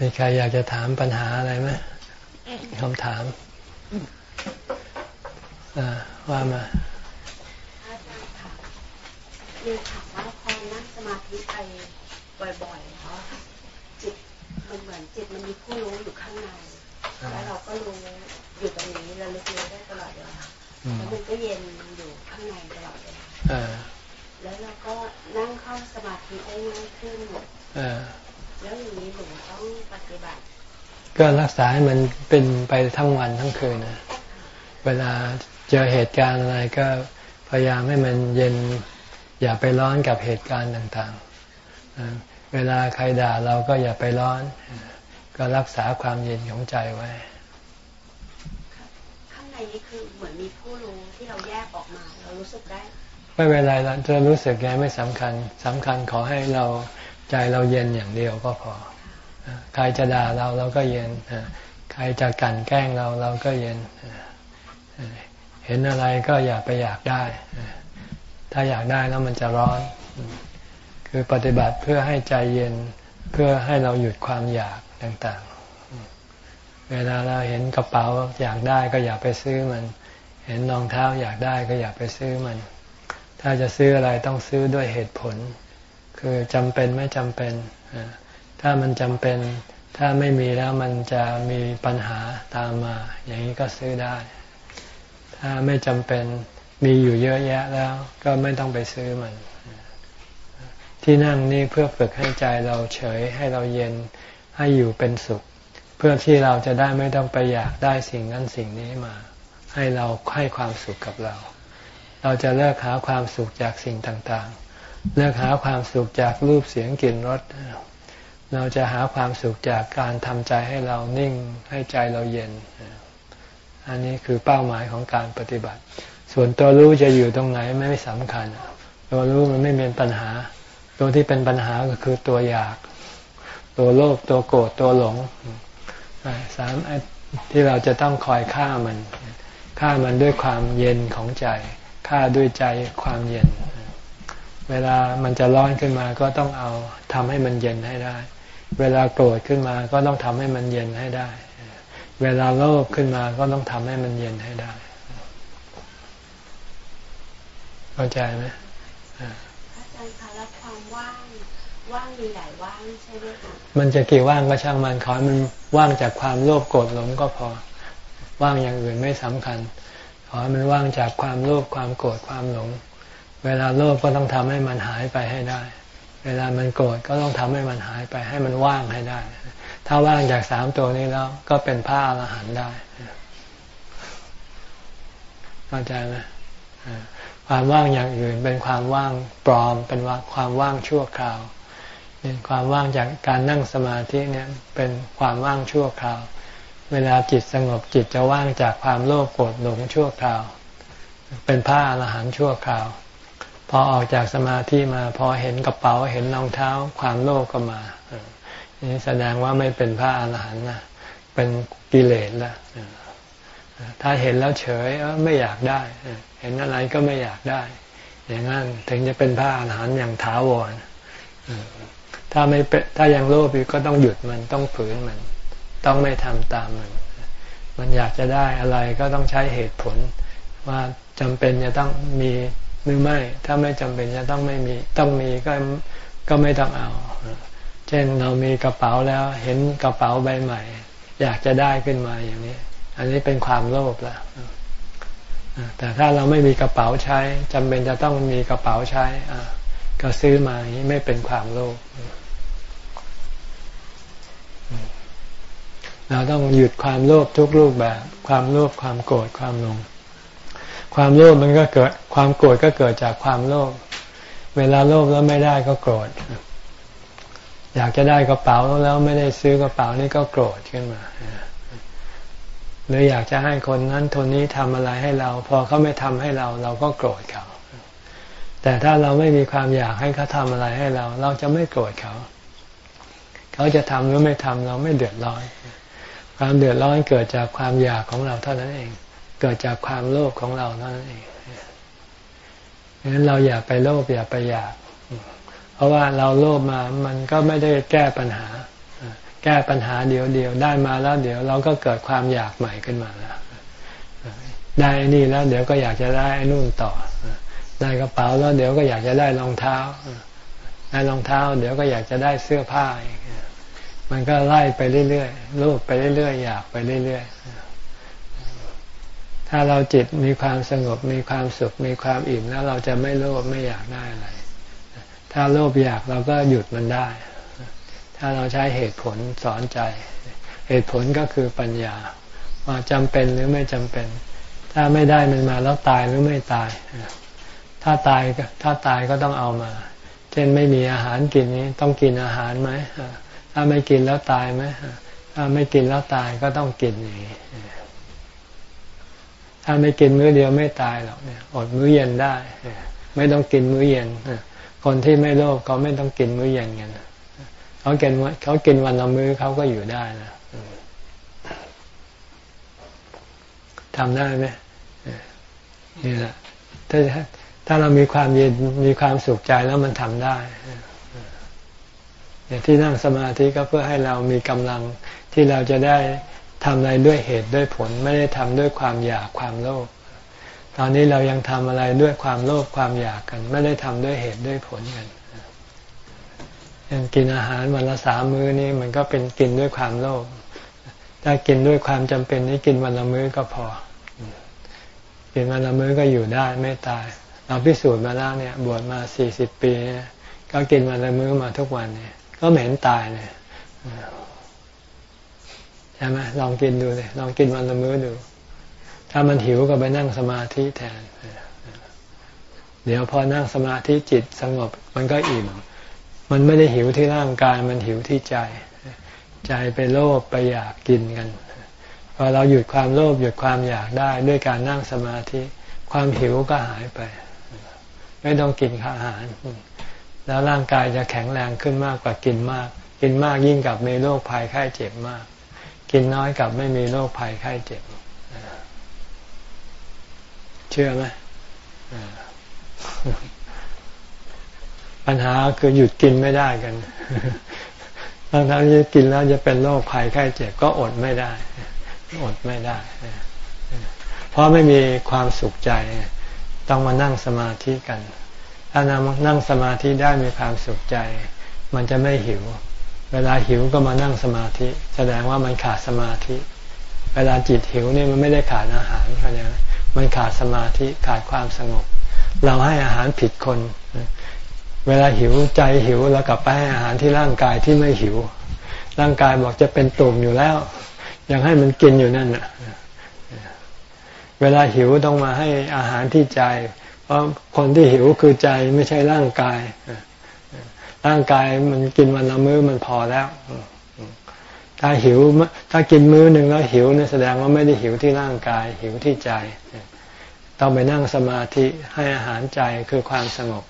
มีใครอยากจะถามปัญหาอะไรไหมคำถามว่ามาอาจารย์ค่ะมีถามว่าพอนั่งสมาธิไปบ่อยๆแล้วจิตมันเหมือนจิตมันมีผู้รู้อยู่ข้างในแล้วเราก็รู้อยู่ตรงนี้เราลึกรู้ได้ตลอดเวลาแล้วมันก็เย็นอยู่ข้างในตลอดเวลาแล้วเราก็นั่งเข้าสมาธิได้ง่ายขึ้น แล้วอย่างนี้หนูต้องปฏิบัติ ก็รักษาให้มันเป็นไปทั้งวันทั้งคืนนะ เวลาเจอเหตุการณ์อะไรก็พยายามให้มันเย็น อย่าไปร้อนกับเหตุการณ์ต่างๆ เวลาใครด่าเราก็อย่าไปร้อน ก็รักษาความเย็นของใจไว้ ข้างในนี้คือเหมือนมีผู้รู้ที่เราแยกออกมา เรารู้สึกได้ ไม่เป็นไรเราจะรู้สึกไงไม่สำคัญสำคัญขอให้เรา ใจเราเย็นอย่างเดียวก็พอ ใครจะด่าเราเราก็เย็น ใครจะกั่นแกล้งเราเราก็เย็น เห็นอะไรก็อย่าไปอยากได้ ถ้าอยากได้แล้วมันจะร้อน คือปฏิบัติเพื่อให้ใจเย็น เพื่อให้เราหยุดความอยากต่างๆ เวลาเราเห็นกระเป๋าอยากได้ก็อย่าไปซื้อมัน เห็นรองเท้าอยากได้ก็อย่าไปซื้อมัน ถ้าจะซื้ออะไรต้องซื้อด้วยเหตุผล คือจำเป็นไม่จำเป็น ถ้ามันจำเป็น ถ้าไม่มีแล้วมันจะมีปัญหาตามมา อย่างนี้ก็ซื้อได้ ถ้าไม่จำเป็นมีอยู่เยอะแยะแล้ว ก็ไม่ต้องไปซื้อมัน ที่นั่งนี่เพื่อฝึกให้ใจเราเฉยให้เราเย็นให้อยู่เป็นสุข เพื่อที่เราจะได้ไม่ต้องไปอยากได้สิ่งนั้นสิ่งนี้มา ให้เราให้ความสุขกับเรา เราจะเลิกหาความสุขจากสิ่งต่างๆ เลิกหาความสุขจากรูปเสียงกลิ่นรสเราจะหาความสุขจากการทำใจให้เรานิ่งให้ใจเราเย็น อันนี้คือเป้าหมายของการปฏิบัติ ส่วนตัวรู้จะอยู่ตรงไหนไม่สำคัญ ตัวรู้มันไม่เป็นปัญหา ตัวที่เป็นปัญหาก็คือตัวอยาก ตัวโลภตัวโกรธตัวหลงสามที่เราจะต้องคอยฆ่ามัน ฆ่ามันด้วยความเย็นของใจ ฆ่าด้วยใจความเย็น เวลามันจะร้อนขึ้นมาก็ต้องเอาทำให้มันเย็นให้ได้ เวลาโกรธขึ้นมาก็ต้องทำให้มันเย็นให้ได้ เวลาโลภขึ้นมาก็ต้องทำให้มันเย็นให้ได้ เข้าใจไหมอาจารย์คะแล้วความว่างว่างมีหลายว่างใช่ไหมคะมันจะกี่ว่างก็ช่างมันขอมันว่างจากความโลภโกรธหลงก็พอ ว่างอย่างอื่นไม่สำคัญ ขอให้มันว่างจากความโลภความโกรธความหลง เวลาโลภก็ต้องทำให้มันหายไปให้ได้ เวลามันโกรธก็ต้องทำให้มันหายไปให้มันว่างให้ได้ ถ้าว่างจากสามตัวนี้แล้วก็เป็นพระอรหันต์ได้เข้าใจไหมความว่างอย่างอื่นเป็นความว่างปลอม เป็นความว่างชั่วคราวเป็นความว่างจากการนั่งสมาธิเนี่ยเป็นความว่างชั่วคราว เวลาจิตสงบจิตจะว่างจากความโลภโกรธหลงชั่วคราว เป็นพระอรหันต์ชั่วคราว พอออกจากสมาธิมาพอเห็นกระเป๋าเห็นรองเท้า ความโลภกก็มานี่แสดงว่าไม่เป็นพระอรหันต์นะเป็นกิเลสละถ้าเห็นแล้วเฉยไม่อยากได้ เห็นอะไรก็ไม่อยากได้ อย่างนั้นถึงจะเป็นพระอรหันต์อย่างถาวรถ้าไม่เป็นถ้ายังโลภอยู่ก็ต้องหยุดมันต้องฝืนมัน ต้องไม่ทำตามมัน มันอยากจะได้อะไรก็ต้องใช้เหตุผล ว่าจำเป็นจะต้องมี หรือไม่ ถ้าไม่จำเป็นจะต้องไม่มี ต้องมีก็ก็ไม่ต้องเอา เช่นเรามีกระเป๋าแล้ว เห็นกระเป๋าใบใหม่ อยากจะได้ขึ้นมาอย่างนี้ อันนี้เป็นความโลภล้วแต่ถ้าเราไม่มีกระเป๋าใช้จำเป็นจะต้องมีกระเป๋าใช้ก็ซื้อมาอย่างนี้ไม่เป็นความโลภเราต้องหยุดความโลภทุกรูปแบบ ความโลภความโกรธความหลง ความโลภมันก็เกิดความโกรธก็เกิดจากความโลภเวลาโลภแล้วไม่ได้ก็โกรธ อยากจะได้กระเป๋าแล้วไม่ได้ซื้อกระเป๋านี่ก็โกรธขึ้นมาหรืออยากจะให้คนนั้นคนนี้ทำอะไรให้เรา พอเขาไม่ทำให้เรา เราก็โกรธเขา แต่ถ้าเราไม่มีความอยากให้เขาทำอะไรให้เรา เราจะไม่โกรธเขา เขาจะทำหรือไม่ทำเราไม่เดือดร้อน ความเดือดร้อนเกิดจากความอยากของเราเท่านั้นเอง เกิดจากความโลภของเรานั่นเองดังนั้นเราอย่าไปโลภอย่าไปอยาก เพราะว่าเราโลภมามันก็ไม่ได้แก้ปัญหา แก้ปัญหาเดียวเดียวได้มาแล้วเดี๋ยวเราก็เกิดความอยากใหม่ขึ้นมาแล้วได้นี่แล้วเดี๋ยวก็อยากจะได้นู่นต่อ ได้กระเป๋าแล้วเดี๋ยวก็อยากจะได้รองเท้า ได้รองเท้า เดี๋ยวก็อยากจะได้เสื้อผ้า มันก็ไล่ไปเรื่อยๆรูปไปเรื่อยๆอยากไปเรื่อยๆ ถ้าเราจิตมีความสงบมีความสุขมีความอิ่มแล้วเราจะไม่โลภไม่อยากได้อะไร ถ้าโลภอยากเราก็หยุดมันได้ ถ้าเราใช้เหตุผลสอนใจ เหตุผลก็คือปัญญา ว่าจำเป็นหรือไม่จำเป็น ถ้าไม่ได้มันมาแล้วตายหรือไม่ตาย ถ้าตายถ้าตายก็ต้องเอามา เช่นไม่มีอาหารกินนี้ต้องกินอาหารไหมถ้าไม่กินแล้วตายไหมถ้าไม่กินแล้วตายก็ต้องกินอย่างนี้ ถ้าไม่กินมื้อเดียวไม่ตายหรอกเนี่ยอดมื้อเย็นได้ ไม่ต้องกินมื้อเย็นคนที่ไม่โลภเขาไม่ต้องกินมื้อเย็นกันเขากินเขากินวันละมื้อเขาก็อยู่ได้นะทำได้ไหมนี่แหละถ้าถ้าเรามีความเย็นมีความสุขใจแล้วมันทำได้เนี่ยที่นั่งสมาธิก็เพื่อให้เรามีกำลังที่เราจะได้ ทำอะไรด้วยเหตุด้วยผล ไม่ได้ทำด้วยความอยากความโลภตอนนี้เรายังทำอะไรด้วยความโลภความอยากกัน ไม่ได้ทำด้วยเหตุด้วยผลกันยังกินอาหารวันละสามมื้อนี่มันก็เป็นกินด้วยความโลภถ้ากินด้วยความจำเป็นนี่กินวันละมื้อก็พอ กินวันละมื้อก็อยู่ได้ไม่ตาย เราพิสูจน์มาแล้วเนี่ย บวชมาสี่สิบปี ก็กินวันละมื้อมาทุกวันเนี่ย ก็เหม็นตายเลย ใช่ไหมลองกินดูเลยลองกินวันละมื้อดู ถ้ามันหิวก็ไปนั่งสมาธิแทน เดี๋ยวพอนั่งสมาธิจิตสงบ มันก็อิ่ม มันไม่ได้หิวที่ร่างกาย มันหิวที่ใจ ใจไปโลภไปอยากกินกันพอเราหยุดความโลภหยุดความอยากได้ด้วยการนั่งสมาธิ ความหิวก็หายไป ไม่ต้องกินอาหาร แล้วร่างกายจะแข็งแรงขึ้นมากกว่ากินมาก กินมากยิ่งกับมีโรคภัยไข้เจ็บมาก กินน้อยกับไม่มีโรคภัยไข้เจ็บเชื่อไหมปัญหาคือหยุดกินไม่ได้กันทั้งทั้งที่กินแล้วจะเป็นโรคภัยไข้เจ็บก็อดไม่ได้ อดไม่ได้ เพราะไม่มีความสุขใจ ต้องมานั่งสมาธิกัน ถ้านั่งสมาธิได้มีความสุขใจ มันจะไม่หิว เวลาหิวก็มานั่งสมาธิ แสดงว่ามันขาดสมาธิ เวลาจิตหิวนี่มันไม่ได้ขาดอาหารเขาเนี่ยมันขาดสมาธิขาดความสงบ เราให้อาหารผิดคน เวลาหิวใจหิวเรากลับไปให้อาหารที่ร่างกายที่ไม่หิว ร่างกายบอกจะเป็นตุ่มอยู่แล้ว ยังให้มันกินอยู่นั่นน่ะเวลาหิวต้องมาให้อาหารที่ใจ เพราะคนที่หิวคือใจไม่ใช่ร่างกาย ร่างกายมันกินวันละมื้อมันพอแล้ว ถ้าหิวถ้ากินมื้อหนึ่งแล้วหิวเนี่ยแสดงว่าไม่ได้หิวที่ร่างกาย หิวที่ใจ ต้องไปนั่งสมาธิให้อาหารใจคือความสงบ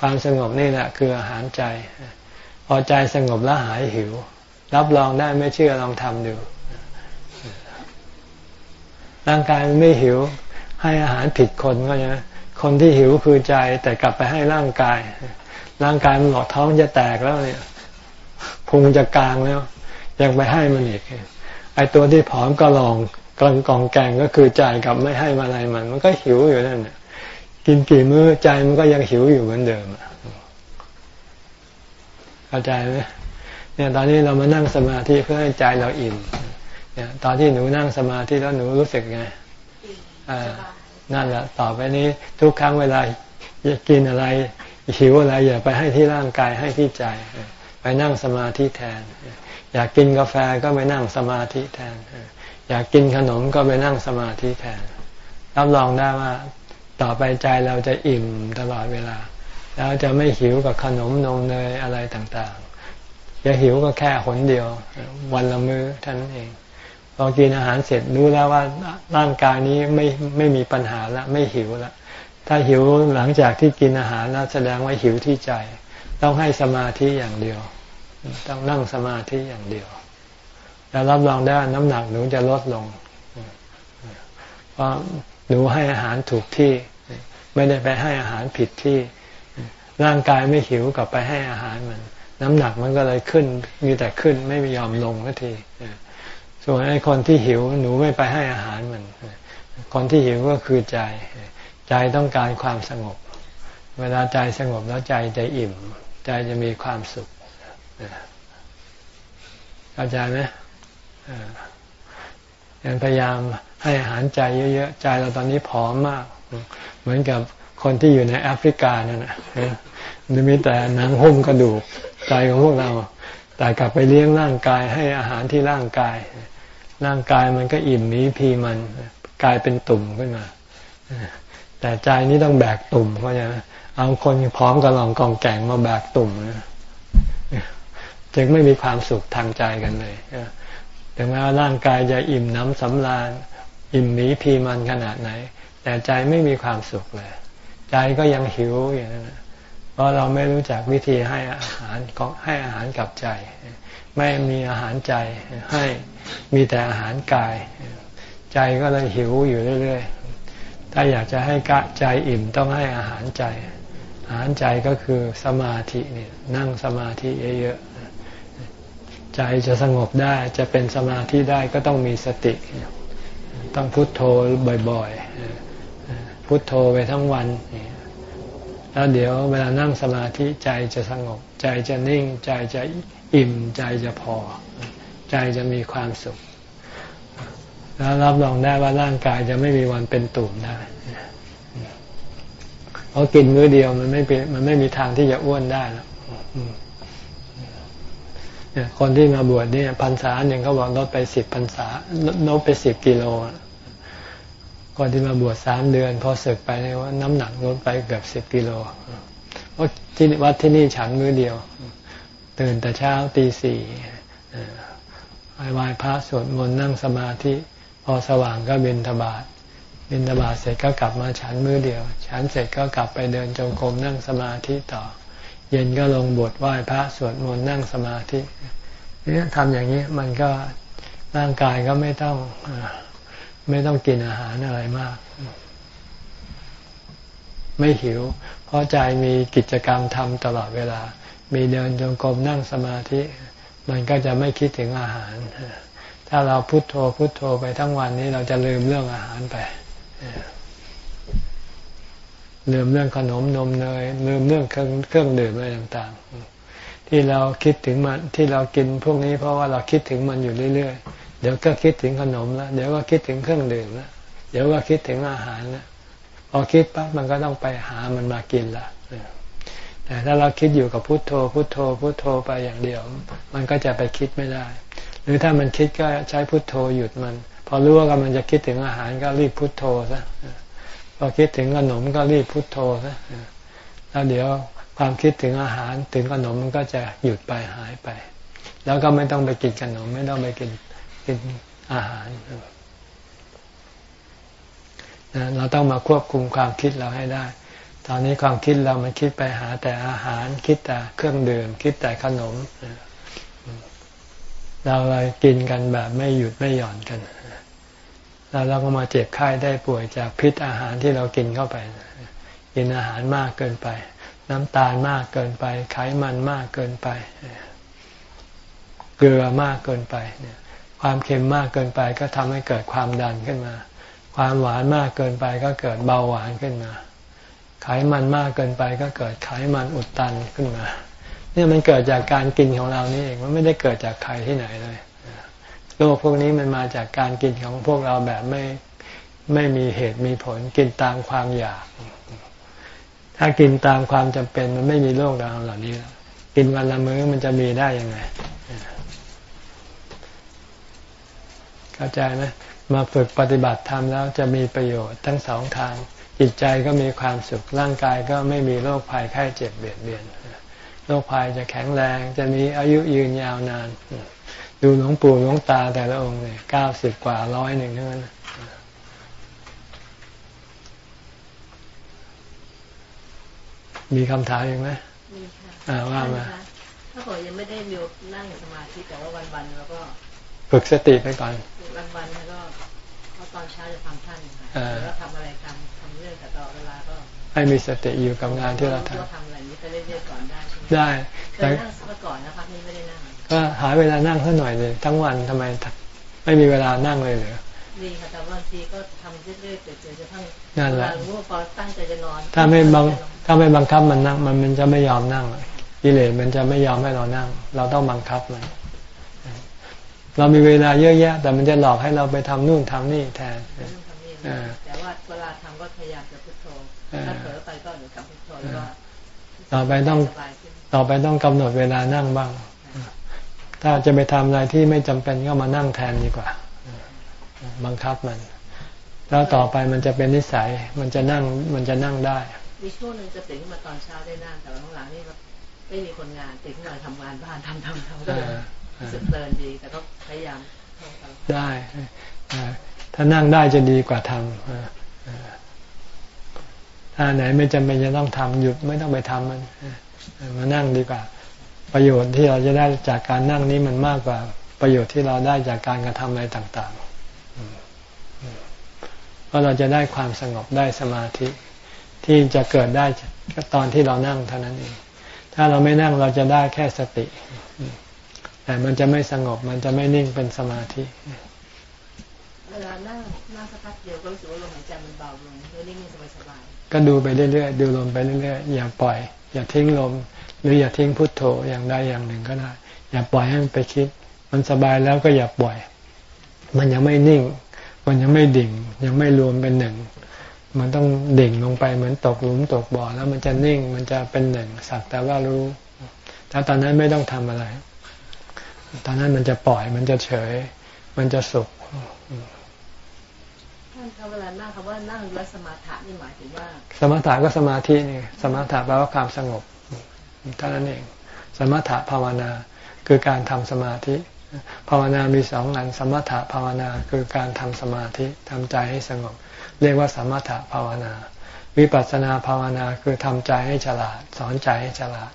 ความสงบนี่แหละคืออาหารใจ พอใจสงบแล้วหายหิว รับรองได้ไม่เชื่อลองทำดูร่างกายมันไม่หิว ให้อาหารผิดคนก็ยังคนที่หิวคือใจแต่กลับไปให้ร่างกาย ร่างกายมันบอกท้องจะแตกแล้วเนี่ยพุงจะกลางแล้ว ยังไปให้มันอีกไอตัวที่ผอมก็ลองกลังกองแกงก็คือใจกับไม่ให้มาอะไรมัน มันก็หิวอยู่นั่นเนี่ยกินกี่มื้อใจมันก็ยังหิวอยู่เหมือนเดิมเข้าใจไหมเนี่ย ตอนนี้เรามานั่งสมาธิเพื่อให้ใจเราอิ่มเนี่ย ตอนที่หนูนั่งสมาธิแล้วหนูรู้สึกไงอ่านั่นแหละต่อไปนี้ทุกครั้งเวลาอยากกินอะไร หิวอะไรอย่าไปให้ที่ร่างกายให้ที่ใจ ไปนั่งสมาธิแทน อยากกินกาแฟก็ไปนั่งสมาธิแทน อยากกินขนมก็ไปนั่งสมาธิแทน รับรองได้ว่าต่อไปใจเราจะอิ่มตลอดเวลา แล้วจะไม่หิวกับขนมนมเนยอะไรต่างๆ จะหิวก็แค่หนเดียว วันละมื้อท่านเอง พอกินอาหารเสร็จรู้แล้วว่าร่างกายนี้ไม่ไม่มีปัญหาแล้วไม่หิวแล้ว ถ้าหิวหลังจากที่กินอาหารแล้วแสดงว่าหิวที่ใจ ต้องให้สมาธิอย่างเดียว ต้องนั่งสมาธิอย่างเดียว แล้วรับรองได้น้ำหนักหนูจะลดลง เพราะหนูให้อาหารถูกที่ ไม่ได้ไปให้อาหารผิดที่ ร่างกายไม่หิวกับไปให้อาหารมัน น้ำหนักมันก็เลยขึ้น มีแต่ขึ้นไม่ยอมลงสักทีส่วนไอ้คนที่หิวหนูไม่ไปให้อาหารมัน คนที่หิวก็คือใจ ใจต้องการความสงบ เวลาใจสงบแล้วใจจะอิ่ม ใจจะมีความสุขเข้าใจไหมยังพยายามให้อาหารใจเยอะๆ ใจเราตอนนี้ผอมมาก เหมือนกับคนที่อยู่ในแอฟริกานั่นแหละมีแต่หนังหุ้มกระดูกใจของพวกเรา แต่กลับไปเลี้ยงร่างกายให้อาหารที่ร่างกาย ร่างกายมันก็อิ่มมีพีมันกลายเป็นตุ่มขึ้นมา แต่ใจนี้ต้องแบกตุ่มเพราะฉะเอาคนพร้อมกระลองกองแก่งมาแบกตุ่มจึงไม่มีความสุขทางใจกันเลยถึงแม้ว่าร่างกายจะอิ่มน้ำสำราญอิ่มหมีพีมันขนาดไหน แต่ใจไม่มีความสุขเลย ใจก็ยังหิวอย่างนั้นเพราะเราไม่รู้จักวิธีให้อาหารให้อาหารกับใจ ไม่มีอาหารใจให้มีแต่อาหารกาย ใจก็เลยหิวอยู่เรื่อยๆ ถ้าอยากจะให้กะใจอิ่มต้องให้อาหารใจ อาหารใจก็คือสมาธิเนี่ยนั่งสมาธิเยอะๆใจจะสงบได้จะเป็นสมาธิได้ก็ต้องมีสติ ต้องพุโทโธบ่อยๆ พุโทโธไปทั้งวัน แล้วเดี๋ยวเวลานั่งสมาธิใจจะสงบ ใจจะนิ่ง ใจจะอิ่มใจจะพอ ใจจะมีความสุข แล้วรับรองได้ว่าร่างกายจะไม่มีวันเป็นตุ่มได้เพราะกินมื้อเดียวมันไม่เป็นมันไม่มีทางที่จะอ้วนได้แล้วคนที่มาบวชเนี่ยพรรษาหนึ่งเขาบอกลดไปสิบพรรษาลดไปสิบกิโลคนที่มาบวชสามเดือน พอศึกไปเนี่ยว่าน้ำหนักลดไปเกือบสิบกิโลเพราะที่วัดที่นี่ฉันมื้อเดียว ตื่นแต่เช้าตีสี่ไหว้พระสวดมนต์นั่งสมาธิ พอสว่างก็บินทบาทบินทบาทเสร็จก็กลับมาฉันมือเดียว ฉันเสร็จก็กลับไปเดินจงกรมนั่งสมาธิต่อ เย็นก็ลงบทไหว้พระสวดมนต์นั่งสมาธิเนี่ยทำอย่างนี้มันก็ร่างกายก็ไม่ต้องไม่ต้องกินอาหารอะไรมาก ไม่หิว เพราะใจมีกิจกรรมทำตลอดเวลา มีเดินจงกรมนั่งสมาธิ มันก็จะไม่คิดถึงอาหาร ถ้าเราพุโทโธพุโทโธไปทั้งวันนี้เราจะลืมเรื่องอาหารไปลืมเรื่องขนมนมเนยลืมเรื่องเครื่องเครื่องดื่มอะไรต่างๆ ที่เราคิดถึงมันที่เรากินพวกนี้เพราะว่าเราคิดถึงมันอยู่เรื่อยๆ เดี๋ยวก็คิดถึงขนมแล้วเดี๋ยวก็คิดถึงเครื่องดื่มแล้วเดี๋ยวก็คิดถึงอาหารแล้วพอคิดปั๊บมันก็ต้องไปหามันมากินละแต่ถ้าเราคิดอยู่กับพุทโธพุทโธพุทโธไปอย่างเดียว มันก็จะไปคิดไม่ได้ รือถ้ามันคิดก็ใช้พุทโธหยุดมัน พอรู้ว่ากำลังจะคิดถึงอาหารก็รีบพุทโธซะพอคิดถึงขนมก็รีบพุทโธนะแล้วเดี๋ยวความคิดถึงอาหารถึงขนมมันก็จะหยุดไปหายไป แล้วก็ไม่ต้องไปกินขนม ไม่ต้องไปกินกินอาหารนะเราต้องมาควบคุมความคิดเราให้ได้ ตอนนี้ความคิดเรามันคิดไปหาแต่อาหาร คิดแต่เครื่องดื่ม คิดแต่ขนม เราเลยกินกันแบบไม่หยุดไม่หย่อนกันแล้วเราก็มาเจ็บไข้ได้ป่วยจากพิษอาหารที่เรากินเข้าไป กินอาหารมากเกินไป น้ำตาลมากเกินไป ไขมันมากเกินไป เกลือมากเกินไปเนี่ยความเค็มมากเกินไปก็ทำให้เกิดความดันขึ้นมา ความหวานมากเกินไปก็เกิดเบาหวานขึ้นมา ไขมันมากเกินไปก็เกิดไขมันอุดตันขึ้นมา เนี่ยมันเกิดจากการกินของเรานี่เองมันไม่ได้เกิดจากใครที่ไหนเลยโรคพวกนี้มันมาจากการกินของพวกเราแบบไม่ไม่มีเหตุมีผลกินตามความอยาก ถ้ากินตามความจำเป็นมันไม่มีโรคเราเหล่านี้กินวันละมื้อมันจะมีได้ยังไงเข้าใจไหมมาฝึกปฏิบัติธรรมแล้วจะมีประโยชน์ทั้งสองทาง จิตใจก็มีความสุขร่างกายก็ไม่มีโรคภัยไข้เจ็บเบียดเบียน โรคภัยจะแข็งแรง จะมีอายุยืนยาวนาน ดูหลวงปู่หลวงตาแต่ละองค์เนี่ยเก้าสิบกว่าร้อยหนึ่งเท่านั้นมีคำถามยังไหมมีค่ะว่ามาถ้าผมยังไม่ได้มีนั่งสมาธิแต่ว่าวันๆแล้วก็ฝึกสติไปก่อน วันๆแล้วก็เพราะตอนเช้าจะทำท่านค่ะแล้วทำอะไรทำทำเรื่องแต่ต่อเวลาก็ให้มีสติอยู่กับงานที่เราททำ ได้ใช่ไหมำได้เคแต่ยนั่งเมื่อก่อนนะคะนี่ไม่ได้นั่งก็หาเวลานั่งสักหน่อยเลยทั้งวันทำไมไม่มีเวลานั่งเลยเหรอดีค่ะแต่บางทีก็ทำเรื่อยๆเฉยๆจนทั้งนั่นแหละเวารู้ว่าพอตั้งใจจะนอน ถ้าไม่บังถ้าไม่บังคับมันนั่ง มันมันจะไม่ยอมนั่งกิเลสมันจะไม่ยอมให้เรานั่ง เราต้องบังคับมัน เรามีเวลาเยอะแยะ แต่มันจะหลอกให้เราไปทำนู่นทำนี่แทนเรื่องทำนี่อ่าแต่ว่าเวลาทำก็พยายามจะพุทโธอ่าถ้าเผลอไปก็เดี๋ยวกลับพุทโธแล้วก็ต่อไปต้องสบายขึ้น ต่อไปต้องกำหนดเวลานั่งบ้าง ถ้าจะไปทำอะไรที่ไม่จำเป็นก็มานั่งแทนดีกว่า บังคับมัน แล้วต่อไปมันจะเป็นนิสัย มันจะนั่งมันจะนั่งได้ มีช่วงหนึ่งจะตื่นขึ้นมาตอนเช้าได้นั่งแต่หลังๆนี่ก็ไม่มีคนงานตื่นขึ้นมาทำงานบ้านทำทำทำก็เลยอ่ารู้สึกเพลินดี แต่ก็พยายามท่องไปได้อ่าถ้านั่งได้จะดีกว่าทำอ่าอ่าถ้าไหนไม่จำเป็นจะต้องทำหยุดไม่ต้องไปทำมันอ่า มานั่งดีกว่า ประโยชน์ที่เราจะได้จากการนั่งนี้มันมากกว่า ประโยชน์ที่เราได้จากการกระทำอะไรต่างๆอืมอืมเพราะเราจะได้ความสงบได้สมาธิที่จะเกิดได้ก็ตอนที่เรานั่งเท่านั้นเอง ถ้าเราไม่นั่งเราจะได้แค่สติ แต่มันจะไม่สงบมันจะไม่นิ่งเป็นสมาธิเวลานั่งนั่งสักพักเดียวก็รู้สึกว่าลมหายใจมันเบาลงแล้วนิ่งๆสบายก็ดูไปเรื่อยๆดูลมไปเรื่อยๆอย่าปล่อย อย่าทิ้งลม หรืออย่าทิ้งพุทโธอย่างใดอย่างหนึ่งก็ได้ อย่าปล่อยให้มันไปคิด มันสบายแล้วก็อย่าปล่อย มันยังไม่นิ่ง มันยังไม่ดิ่ง ยังไม่รวมเป็นหนึ่ง มันต้องดิ่งลงไปเหมือนตกหลุมตกบ่อแล้วมันจะนิ่งมันจะเป็นหนึ่งสักแต่ว่ารู้ถ้าตอนนั้นไม่ต้องทำอะไร ตอนนั้นมันจะปล่อยมันจะเฉย มันจะสุข ท่านคะเวลานั่งคำว่านั่งและสมาธินี่หมายถึงว่า สมถะก็สมาธินี่สมถะแปลว่าความสงบเท่านั้นเอง สมถะภาวนาคือการทำสมาธิ ภาวนามีสองอันสมถะภาวนาคือการทำสมาธิทำใจให้สงบ เรียกว่าสมถะภาวนา วิปัสสนาภาวนาคือทำใจให้ฉลาด สอนใจให้ฉลาด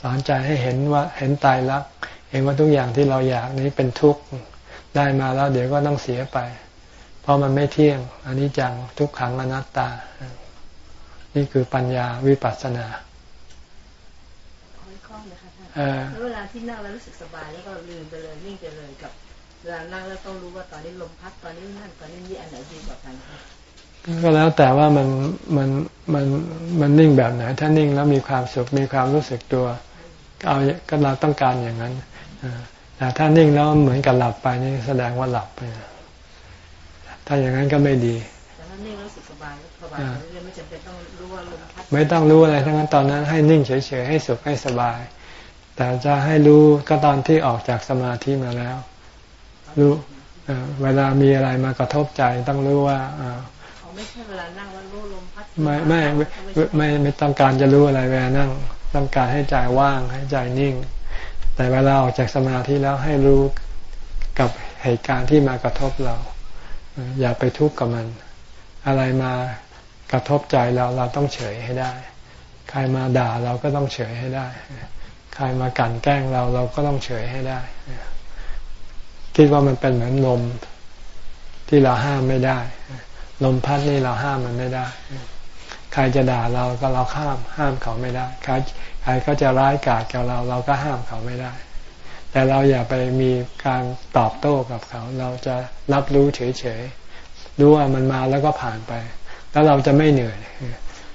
สอนใจให้เห็นว่าเห็นตายรักเห็นว่าทุกอย่างที่เราอยากนี้เป็นทุกข์ได้มาแล้วเดี๋ยวก็ต้องเสียไป ราะมันไม่เที่ยงอันนี้จังทุกขังอนัตตา นี่คือปัญญาวิปัสสนาขอให้คล่องนะคะท่านเออแล้วเวลาที่นั่งแล้วรู้สึกสบายแล้วก็ลืมไปเลยนิ่งไปเลยกับเวลานั่งแล้วต้องรู้ว่าตอนนี้ลมพัดตอนนี้นั่นตอนนี้นี่อันไหนดีกว่ากันคะก็แล้วแต่ว่ามันมันมันมันนิ่งแบบไหน ถ้านิ่งแล้วมีความสุขมีความรู้สึกตัว เอาก็เราต้องการอย่างนั้นเออแต่ถ้านิ่งแล้วเหมือนกับหลับไปนี่แสดงว่าหลับไป ถ้าอย่างนั้นก็ไม่ดีแต่ถ้านิ่งแล้วรู้สึกสบายก็สบายไปเรื่อยๆไม่จำเป็นต้องรู้ว่าลมพัดไม่ต้องรู้อะไรทั้งนั้นตอนนั้นให้นิ่งเฉยๆให้สุขให้สบาย แต่จะให้รู้ก็ตอนที่ออกจากสมาธิมาแล้ว รู้เอ่อเวลามีอะไรมากระทบใจต้องรู้ว่าเอ่อเขาไม่ใช่เวลานั่งว่ารู้ลมพัดไม่ไม่ไม่ไม่ไม่ต้องการจะรู้อะไรเวลานั่งต้องการให้ใจว่างให้ใจนิ่ง แต่เวลาออกจากสมาธิแล้วให้รู้กับเหตุการณ์ที่มากระทบเราเอย่าไปทุกข์กับมัน อะไรมากระทบใจเราเราต้องเฉยให้ได้ ใครมาด่าเราก็ต้องเฉยให้ได้ ใครมากั่นแกล้งเราเราก็ต้องเฉยให้ได้ คิดว่ามันเป็นเหมือนลมที่เราห้ามไม่ได้ ลมพัดนี่เราห้ามมันไม่ได้ ใครจะด่าเราก็เราห้าม ห้ามเขาไม่ได้ ใครใครก็จะร้ายกาจกับเรา เราก็ห้ามเขาไม่ได้ แต่เราอย่าไปมีการตอบโต้กับเขา เราจะรับรู้เฉยๆรู้ว่ามันมาแล้วก็ผ่านไป แล้วเราจะไม่เหนื่อย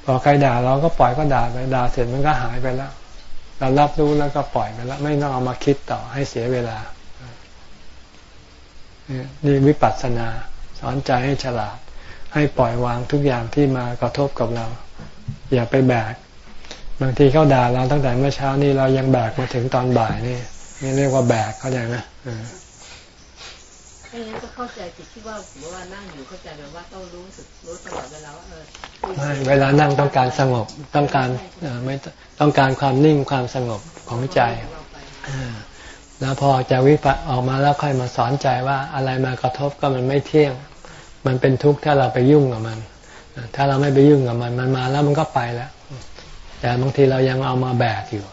พอใครด่าเราก็ปล่อยก็ด่าไปด่าเสร็จมันก็หายไปแล้ว เรารับรู้แล้วก็ปล่อยไปแล้ว ไม่ต้องเอามาคิดต่อให้เสียเวลานี่วิปัสสนาสอนใจให้ฉลาด ให้ปล่อยวางทุกอย่างที่มากระทบกับเรา อย่าไปแบก บางทีเขาด่าเราตั้งแต่เมื่อเช้านี่เรายังแบกมาถึงตอนบ่ายนี่ นี่เรียกว่าแบกเข้าใจไหมเออไม่งั้นก็เข้าใจผิดที่ว่าสมมติว่านั่งอยู่เข้าใจแบบว่าต้องรู้สึกรู้ตลอดเวลาว่าเออไม่เวลานั่งต้องการสงบต้องการเอ่อไม่ต้องการความนิ่งความสงบของใจเราไปอ่าแล้วพอออกจากวิปัสสออกมาแล้วค่อยมาสอนใจว่าอะไรมากระทบก็มันไม่เที่ยง มันเป็นทุกข์ถ้าเราไปยุ่งกับมัน ถ้าเราไม่ไปยุ่งกับมันมันมาแล้วมันก็ไปแล้ว แต่บางทีเรายังเอามาแบกอยู่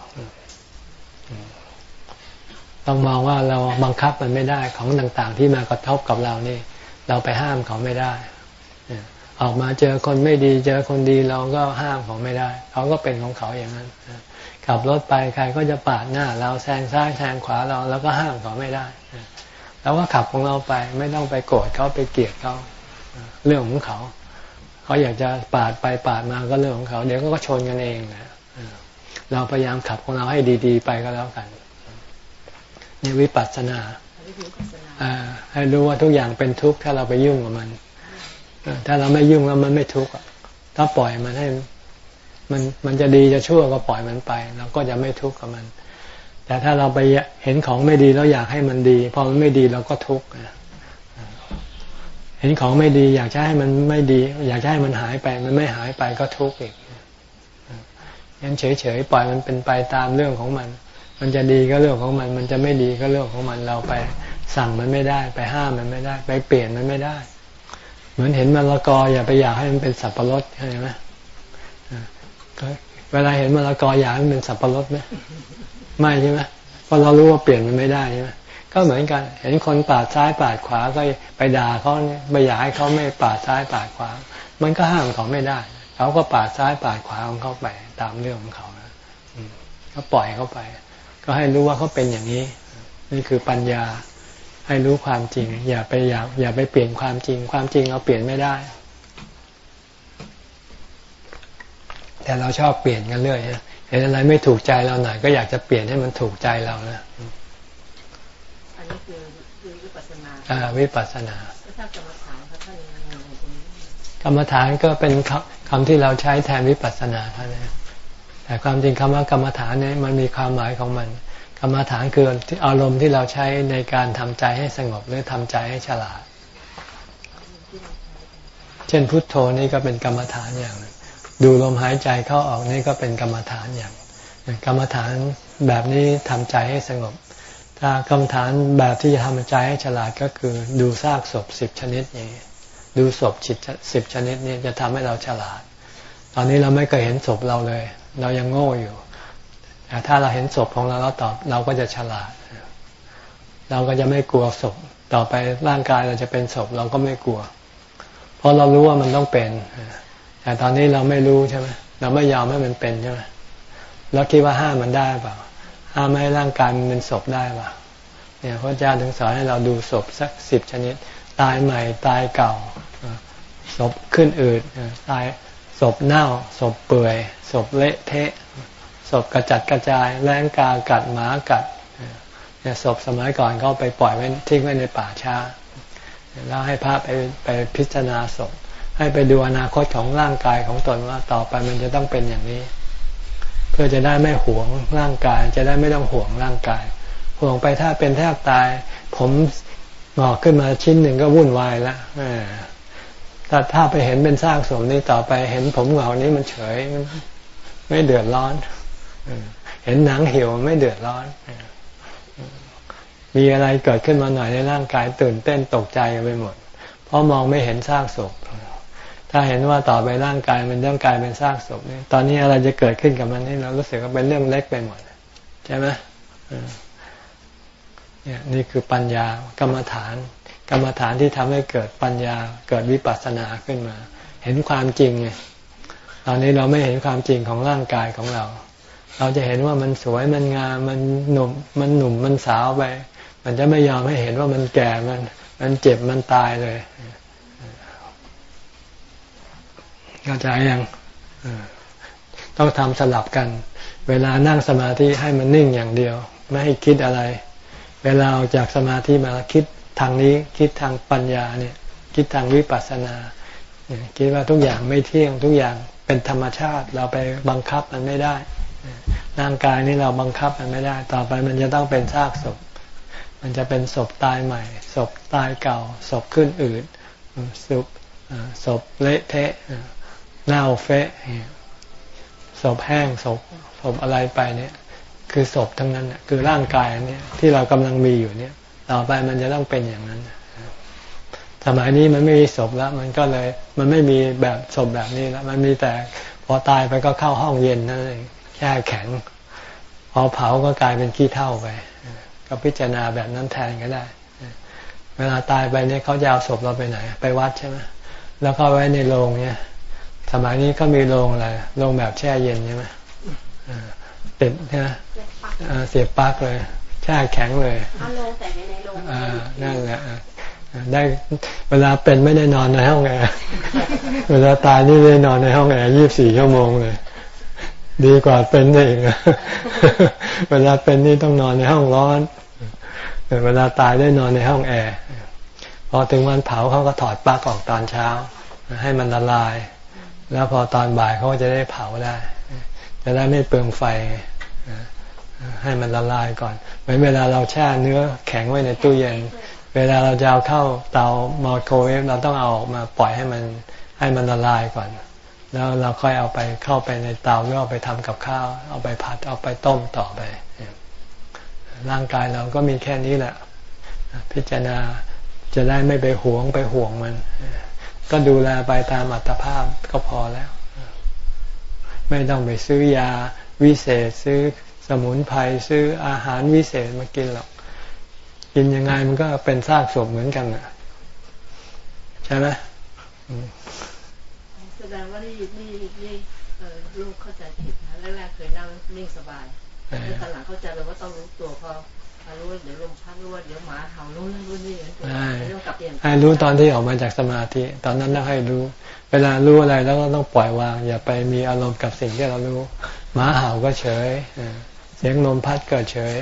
ต้องมองว่าเราบังคับมันไม่ได้ของต่างๆ ที่มากระทบกับเรานี่ เราไปห้ามเขาไม่ได้ ออกมาเจอคนไม่ดีเจอคนดีเราก็ห้ามเขาไม่ได้ เขาก็เป็นของเขาอย่างนั้นขับรถไปใครก็จะปาดหน้า เราแซงซ้ายแซงขวาเราแล้วก็ห้ามเขาไม่ได้เราก็ขับของเราไปไม่ต้องไปโกรธเขาไปเกลียดเขาเรื่องของเขา เขาอยากจะปาดไปปาดมาก็เรื่องของเขา เดี๋ยวก็ชนกันเองนะเราพยายามขับของเราให้ดี ๆ ไปก็แล้วกัน นี่วิปัสสนาให้รู้ว่าทุกอย่างเป็นทุกข์ถ้าเราไปยุ่งกับมันถ้าเราไม่ยุ่งแล้วมันไม่ทุกข์ถ้าปล่อยมันให้มันมันจะดีจะชั่วก็ปล่อยมันไป เราก็จะไม่ทุกข์กับมัน แต่ถ้าเราไปเห็นของไม่ดีแล้วอยากให้มันดี พอมันไม่ดีเราก็ทุกข์เห็นของไม่ดี อยากจะให้มันไม่ดี อยากจะให้มันหายไป มันไม่หายไปก็ทุกข์อีกงั้นเฉยๆปล่อยมันเป็นไปตามเรื่องของมัน มันจะดีก็เรื่องของมัน มันจะไม่ดีก็เรื่องของมันเราไปสั่งมันไม่ได้ ไปห้ามมันไม่ได้ ไปเปลี่ยนมันไม่ได้ เหมือนเห็นมะละกออย่าไปอยากให้มันเป็นสับปะรดเข้าใจไหมเวลาเห็นมะละกออยากให้มันเป็นสับปะรดไหมไม่ใช่ไหมเพราะเรารู้ว่าเปลี่ยนมันไม่ได้ใช่ไหมก็เหมือนกัน เห็นคนปาดซ้ายปาดขวาก็ไปด่าเขาเนี่ยไปอยากให้เขาไม่ปาดซ้ายปาดขวา มันก็ห้ามเขาไม่ได้เขาก็ปาดซ้ายปาดขวาของเขาไปตามเรื่องของเขาก็ปล่อยเขาไป ก็ให้รู้ว่าเขาเป็นอย่างนี้ นี่คือปัญญาให้รู้ความจริง อย่าไปอยากอย่าไปเปลี่ยนความจริง ความจริงเราเปลี่ยนไม่ได้ แต่เราชอบเปลี่ยนกันเรื่อยเห็นอะไรไม่ถูกใจเราหน่อยก็อยากจะเปลี่ยนให้มันถูกใจเรานะอันนี้คือคือวิปัสสนาอ่าวิปัสสนาถ้ากรรมฐานเขาท่านยังไงกรรมฐานก็เป็นคำที่เราใช้แทนวิปัสสนาเท่านั้น แต่ความจริงคำว่ากรรมฐานเนี่ยมันมีความหมายของมัน กรรมฐานคืออารมณ์ที่เราใช้ในการทำใจให้สงบหรือทำใจให้ฉลาด เช่นพุทโธนี่ก็เป็นกรรมฐานอย่าง ดูลมหายใจเข้าออกนี่ก็เป็นกรรมฐานอย่าง กรรมฐานแบบนี้ทำใจให้สงบ ถ้ากรรมฐานแบบที่จะทำใจให้ฉลาดก็คือ ดูซากศพสิบชนิดนี้ ดูศพสิบชนิดนี้จะทำให้เราฉลาด ตอนนี้เราไม่เคยเห็นศพเราเลย เรายังโง่อยู่แต่ถ้าเราเห็นศพของเราแล้วตอบเราก็จะฉลาด เราก็จะไม่กลัวศพต่อไปร่างกายเราจะเป็นศพเราก็ไม่กลัว เพราะเรารู้ว่ามันต้องเป็นแต่ตอนนี้เราไม่รู้ใช่ไหมเราไม่ยอมให้มันเป็นใช่ไหมเราคิดว่าห้ามมันได้เปล่าห้ามไม่ให้ร่างกายมันเป็นศพได้เปล่าเนี่ยพระเจ้าถึงสอนให้เราดูศพสักสิบชนิด ตายใหม่ตายเก่าศพขึ้นอืดตายศพเน่าศพเปื่อย ศพเละเทะศพกระจัดกระจายแรงกากัดหมากัดเนี่ยศพสมัยก่อนเขาไปปล่อยไว้ทิ้งไว้ในป่าช้าแล้วให้พระไปไปพิจารณาศพให้ไปดูอนาคตของร่างกายของตนว่าต่อไปมันจะต้องเป็นอย่างนี้ เพื่อจะได้ไม่หวงร่างกาย จะได้ไม่ต้องห่วงร่างกายห่วงไปถ้าเป็นแทบตาย ผมหงอกขึ้นมาชิ้นหนึ่งก็วุ่นวายล้วถ้าถ้าไปเห็นเป็นซากศพนี้ต่อไปเห็นผมเหงานี้มันเฉย ไม่เดือดร้อน เห็นหนังเหี่ยวไม่เดือดร้อน มีอะไรเกิดขึ้นมาหน่อยในร่างกายตื่นเต้นตกใจไปหมด เพราะมองไม่เห็นซากศพ ถ้าเห็นว่าต่อไปร่างกายมันต้องกลายเป็นซากศพนี่ตอนนี้อะไรจะเกิดขึ้นกับมันนี่เรารู้สึกว่าเป็นเรื่องเล็กไปหมด ใช่ไหมเนี่ยนี่คือปัญญากรรมฐาน กรรมฐานที่ทำให้เกิดปัญญาเกิดวิปัสสนาขึ้นมา เห็นความจริงไง ตอนนี้เราไม่เห็นความจริงของร่างกายของเรา เราจะเห็นว่ามันสวยมันงามมันหนุ่มมันหนุ่มมันสาวไป มันจะไม่ยอมให้เห็นว่ามันแก่มันมันเจ็บมันตายเลยเข้าใจยังต้องทำสลับกัน เวลานั่งสมาธิให้มันนิ่งอย่างเดียว ไม่ให้คิดอะไร เวลาออกจากสมาธิมาคิดทางนี้คิดทางปัญญาเนี่ย คิดทางวิปัสสนาคิดว่าทุกอย่างไม่เที่ยงทุกอย่าง เป็นธรรมชาติ เราไปบังคับมันไม่ได้ ร่างกายนี้เราบังคับมันไม่ได้ ต่อไปมันจะต้องเป็นซากศพ มันจะเป็นศพตายใหม่ ศพตายเก่า ศพขึ้นอืดศพศพเละเทะเน่าเฟะศพแห้งศพศพอะไรไปเนี่ยคือศพทั้งนั้นคือร่างกายอันนี้ที่เรากำลังมีอยู่เนี่ย ต่อไปมันจะต้องเป็นอย่างนั้น สมัยนี้มันไม่มีศพแล้ว มันก็เลยมันไม่มีแบบศพแบบนี้แล้วมันมีแต่พอตายไปก็เข้าห้องเย็นนั่นเองแช่แข็งพอเผาก็กลายเป็นขี้เท่าไป ก็พิจารณาแบบนั้นแทนก็ได้ เวลาตายไปเนี่ยเขาจะเอาศพเราไปไหน ไปวัดใช่ไหมแล้วก็ไว้ในโรงเนี่ย สมัยนี้ก็มีโรงอะไรโรงแบบแช่เย็นใช่ไหมติดนะเสียบปลั๊กเลยแช่แข็งเลยเอาลงแต่ในโรงอ่านั่นแหละ ได้เวลาเป็นไม่ได้นอนในห้องแอร์เวลาตายนี่ได้นอนในห้องแอร์ยี่บสี่ชั่วโมงเลย ดีกว่าเป็นเองเวลาเป็นนี่ต้องนอนในห้องร้อน เวลาตายได้นอนในห้องแอร์พอถึงวันเผาเขาก็ถอดปลั๊กออกตอนเช้า ให้มันละลาย แล้วพอตอนบ่ายเขาก็จะได้เผาได้ จะได้ไม่เปลืองไฟให้มันละลายก่อนเหมือนเวลาเราแช่เนื้อแข็งไว้ในตู้เย็น เวลาเราจะเอาเข้าเตาไมโครเวฟเราต้องเอาออกมาปล่อยให้มันให้มันละลายก่อน แล้วเราค่อยเอาไปเข้าไปในเตาหรือเอาไปทำกับข้าว เอาไปผัดเอาไปต้มต่อไปร่างกายเราก็มีแค่นี้แหละ พิจารณาจะได้ไม่ไปหวงไปห่วงมัน ก็ดูแลไปตามอัตภาพก็พอแล้ว ไม่ต้องไปซื้อยาวิเศษซื้อสมุนไพรซื้ออาหารวิเศษมากินหรอก กินยังไงมันก็เป็นซากศพเหมือนกันนะใช่ไหมแสดงว่านี่นี่นี่ลูกเข้าใจผิดนะแรกๆเคยนั่งนิ่งสบายแล้วตอนหลังเข้าใจเลยว่าต้องรู้ตัวพอรู้เดี๋ยวลมพัดรู้เดี๋ยวหมาเห่ารู้นั่นรู้นี่ต้องกลับเปลี่ยนให้รู้ตอนที่ออกมาจากสมาธิ ตอนนั้นต้องให้รู้ เวลารู้อะไรแล้วก็ต้องปล่อยวาง อย่าไปมีอารมณ์กับสิ่งที่เรารู้หมาเห่าก็เฉยเสียงลมพัดก็เฉย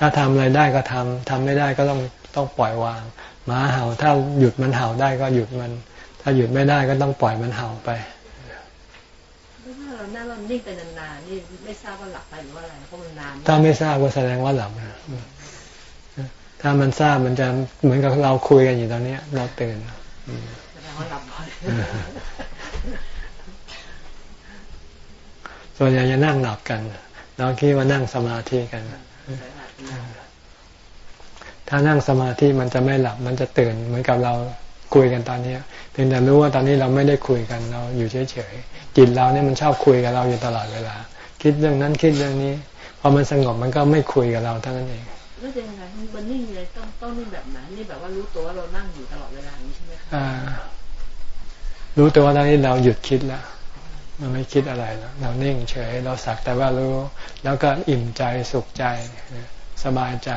ถ้าทำอะไรได้ก็ทำทำไม่ได้ก็ต้องต้องปล่อยวางหมาเห่าถ้าหยุดมันเห่าได้ก็หยุดมัน ถ้าหยุดไม่ได้ก็ต้องปล่อยมันเห่าไปถ้าเรานั่งเรานิ่งไปนานๆนี่ไม่ทราบว่าหลับไปหรือว่าอะไรเพราะมันนานถ้าไม่ทราบก็แสดงว่าหลับถ้ามันทราบมันจะเหมือนกับเราคุยกันอยู่ตอนนี้เราตื่นแสดงว่าหลับส่วนใหญ่จะนั่งหลับกันเราคิดว่านั่งสมาธิกัน ถ้านั่งสมาธิมันจะไม่หลับ มันจะตื่นเหมือนกับเราคุยกันตอนนี้เพียงแต่รู้ว่าตอนนี้เราไม่ได้คุยกันเราอยู่เฉยๆจิตเราเนี่ยมันชอบคุยกับเราอยู่ตลอดเวลา คิดเรื่องนั้นคิดเรื่องนี้พอมันสงบมันก็ไม่คุยกับเราเท่านั้นเองแล้วจะยังไงมันนิ่งเลยต้องต้องนิ่งแบบไหนนี่แบบว่ารู้ตัวว่าเรานั่งอยู่ตลอดเวลานี้ใช่ไหมคะรู้ตัวว่าตอนนี้เราหยุดคิดแล้วมันไม่คิดอะไรแล้วเรานิ่งเฉย เราสักแต่ว่ารู้ แล้วก็อิ่มใจสุขใจ สบายใจ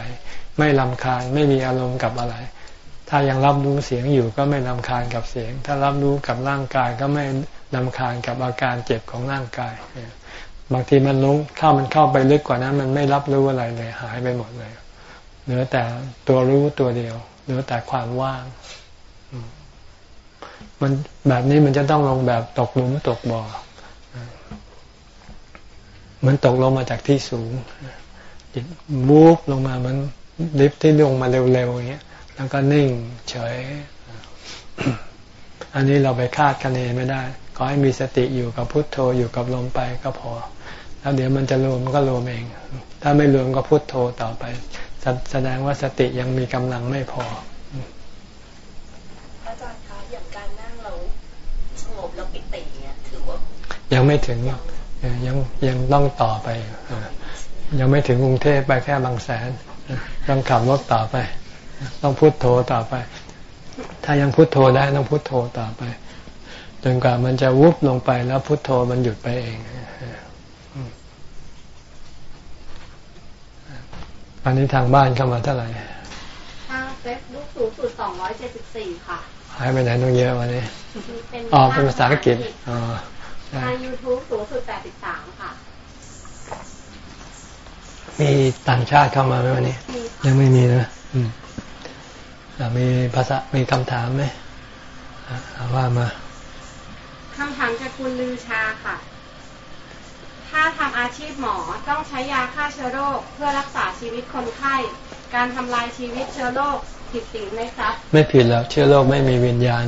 ไม่ลำคาญไม่มีอารมณ์กับอะไร ถ้ายังรับรู้เสียงอยู่ก็ไม่ลำคาญกับเสียง ถ้ารับรู้กับร่างกายก็ไม่ลำคาญกับอาการเจ็บของร่างกายบางทีมันลงเข้ามันเข้าไปลึกกว่านั้น มันไม่รับรู้อะไรเลยหายไปหมดเลยเหลือแต่ตัวรู้ตัวเดียวเหลือแต่ความว่าง มันแบบนี้มันจะต้องลงแบบตกหลุมตกบ่อมันตกลงมาจากที่สูง จิตวูบลงมามันลิฟที่ลงมาเร็วๆอย่างเงี้ย แล้วก็นิ่งเฉย อันนี้เราไปคาดคะเนไม่ได้ ขอให้มีสติอยู่กับพุทโธอยู่กับลมไปก็พอ แล้วเดี๋ยวมันจะรวมก็รวมเอง ถ้าไม่รวมก็พุทโธต่อไป แสดงว่าสติยังมีกำลังไม่พออาจารย์คะอย่างการนั่งเราสงบแล้วปิติเนี่ยถือว่า ยังไม่ถึงยังยังต้องต่อไป ยังไม่ถึงกรุงเทพไปแค่บางแสน ต้องขับรถต่อไป ต้องพุโทโธต่อไป ถ้ายังพุโทโธได้ต้องพุโทโธต่อไป จนกว่ามันจะวุบลงไปแล้วพุโทโธมันหยุดไปเองอันนี้ทางบ้านเข้ามาเท่าไหร่ทางเฟซบุ๊กสูงสุดสองร้อยเจ็ดสิบสี่ค่ะ หายไปไหนต้องเยอะวันนี้อ๋อเป็นภาษาอังกฤษอ๋อทาง YouTube สูงสุด83ค่ะ มีต่างชาติเข้ามาไหมวันนี้ ยังไม่มีนะอืมมีภาษามีคำถามไหมว่ามาคำถามจากคุณลือชาค่ะ ถ้าทำอาชีพหมอต้องใช้ยาฆ่าเชื้อโรคเพื่อรักษาชีวิตคนไข้ การทำลายชีวิตเชื้อโรคผิดสิ่งไหมครับ ไม่ผิดแล้ว เชื้อโรคไม่มีวิญญาณ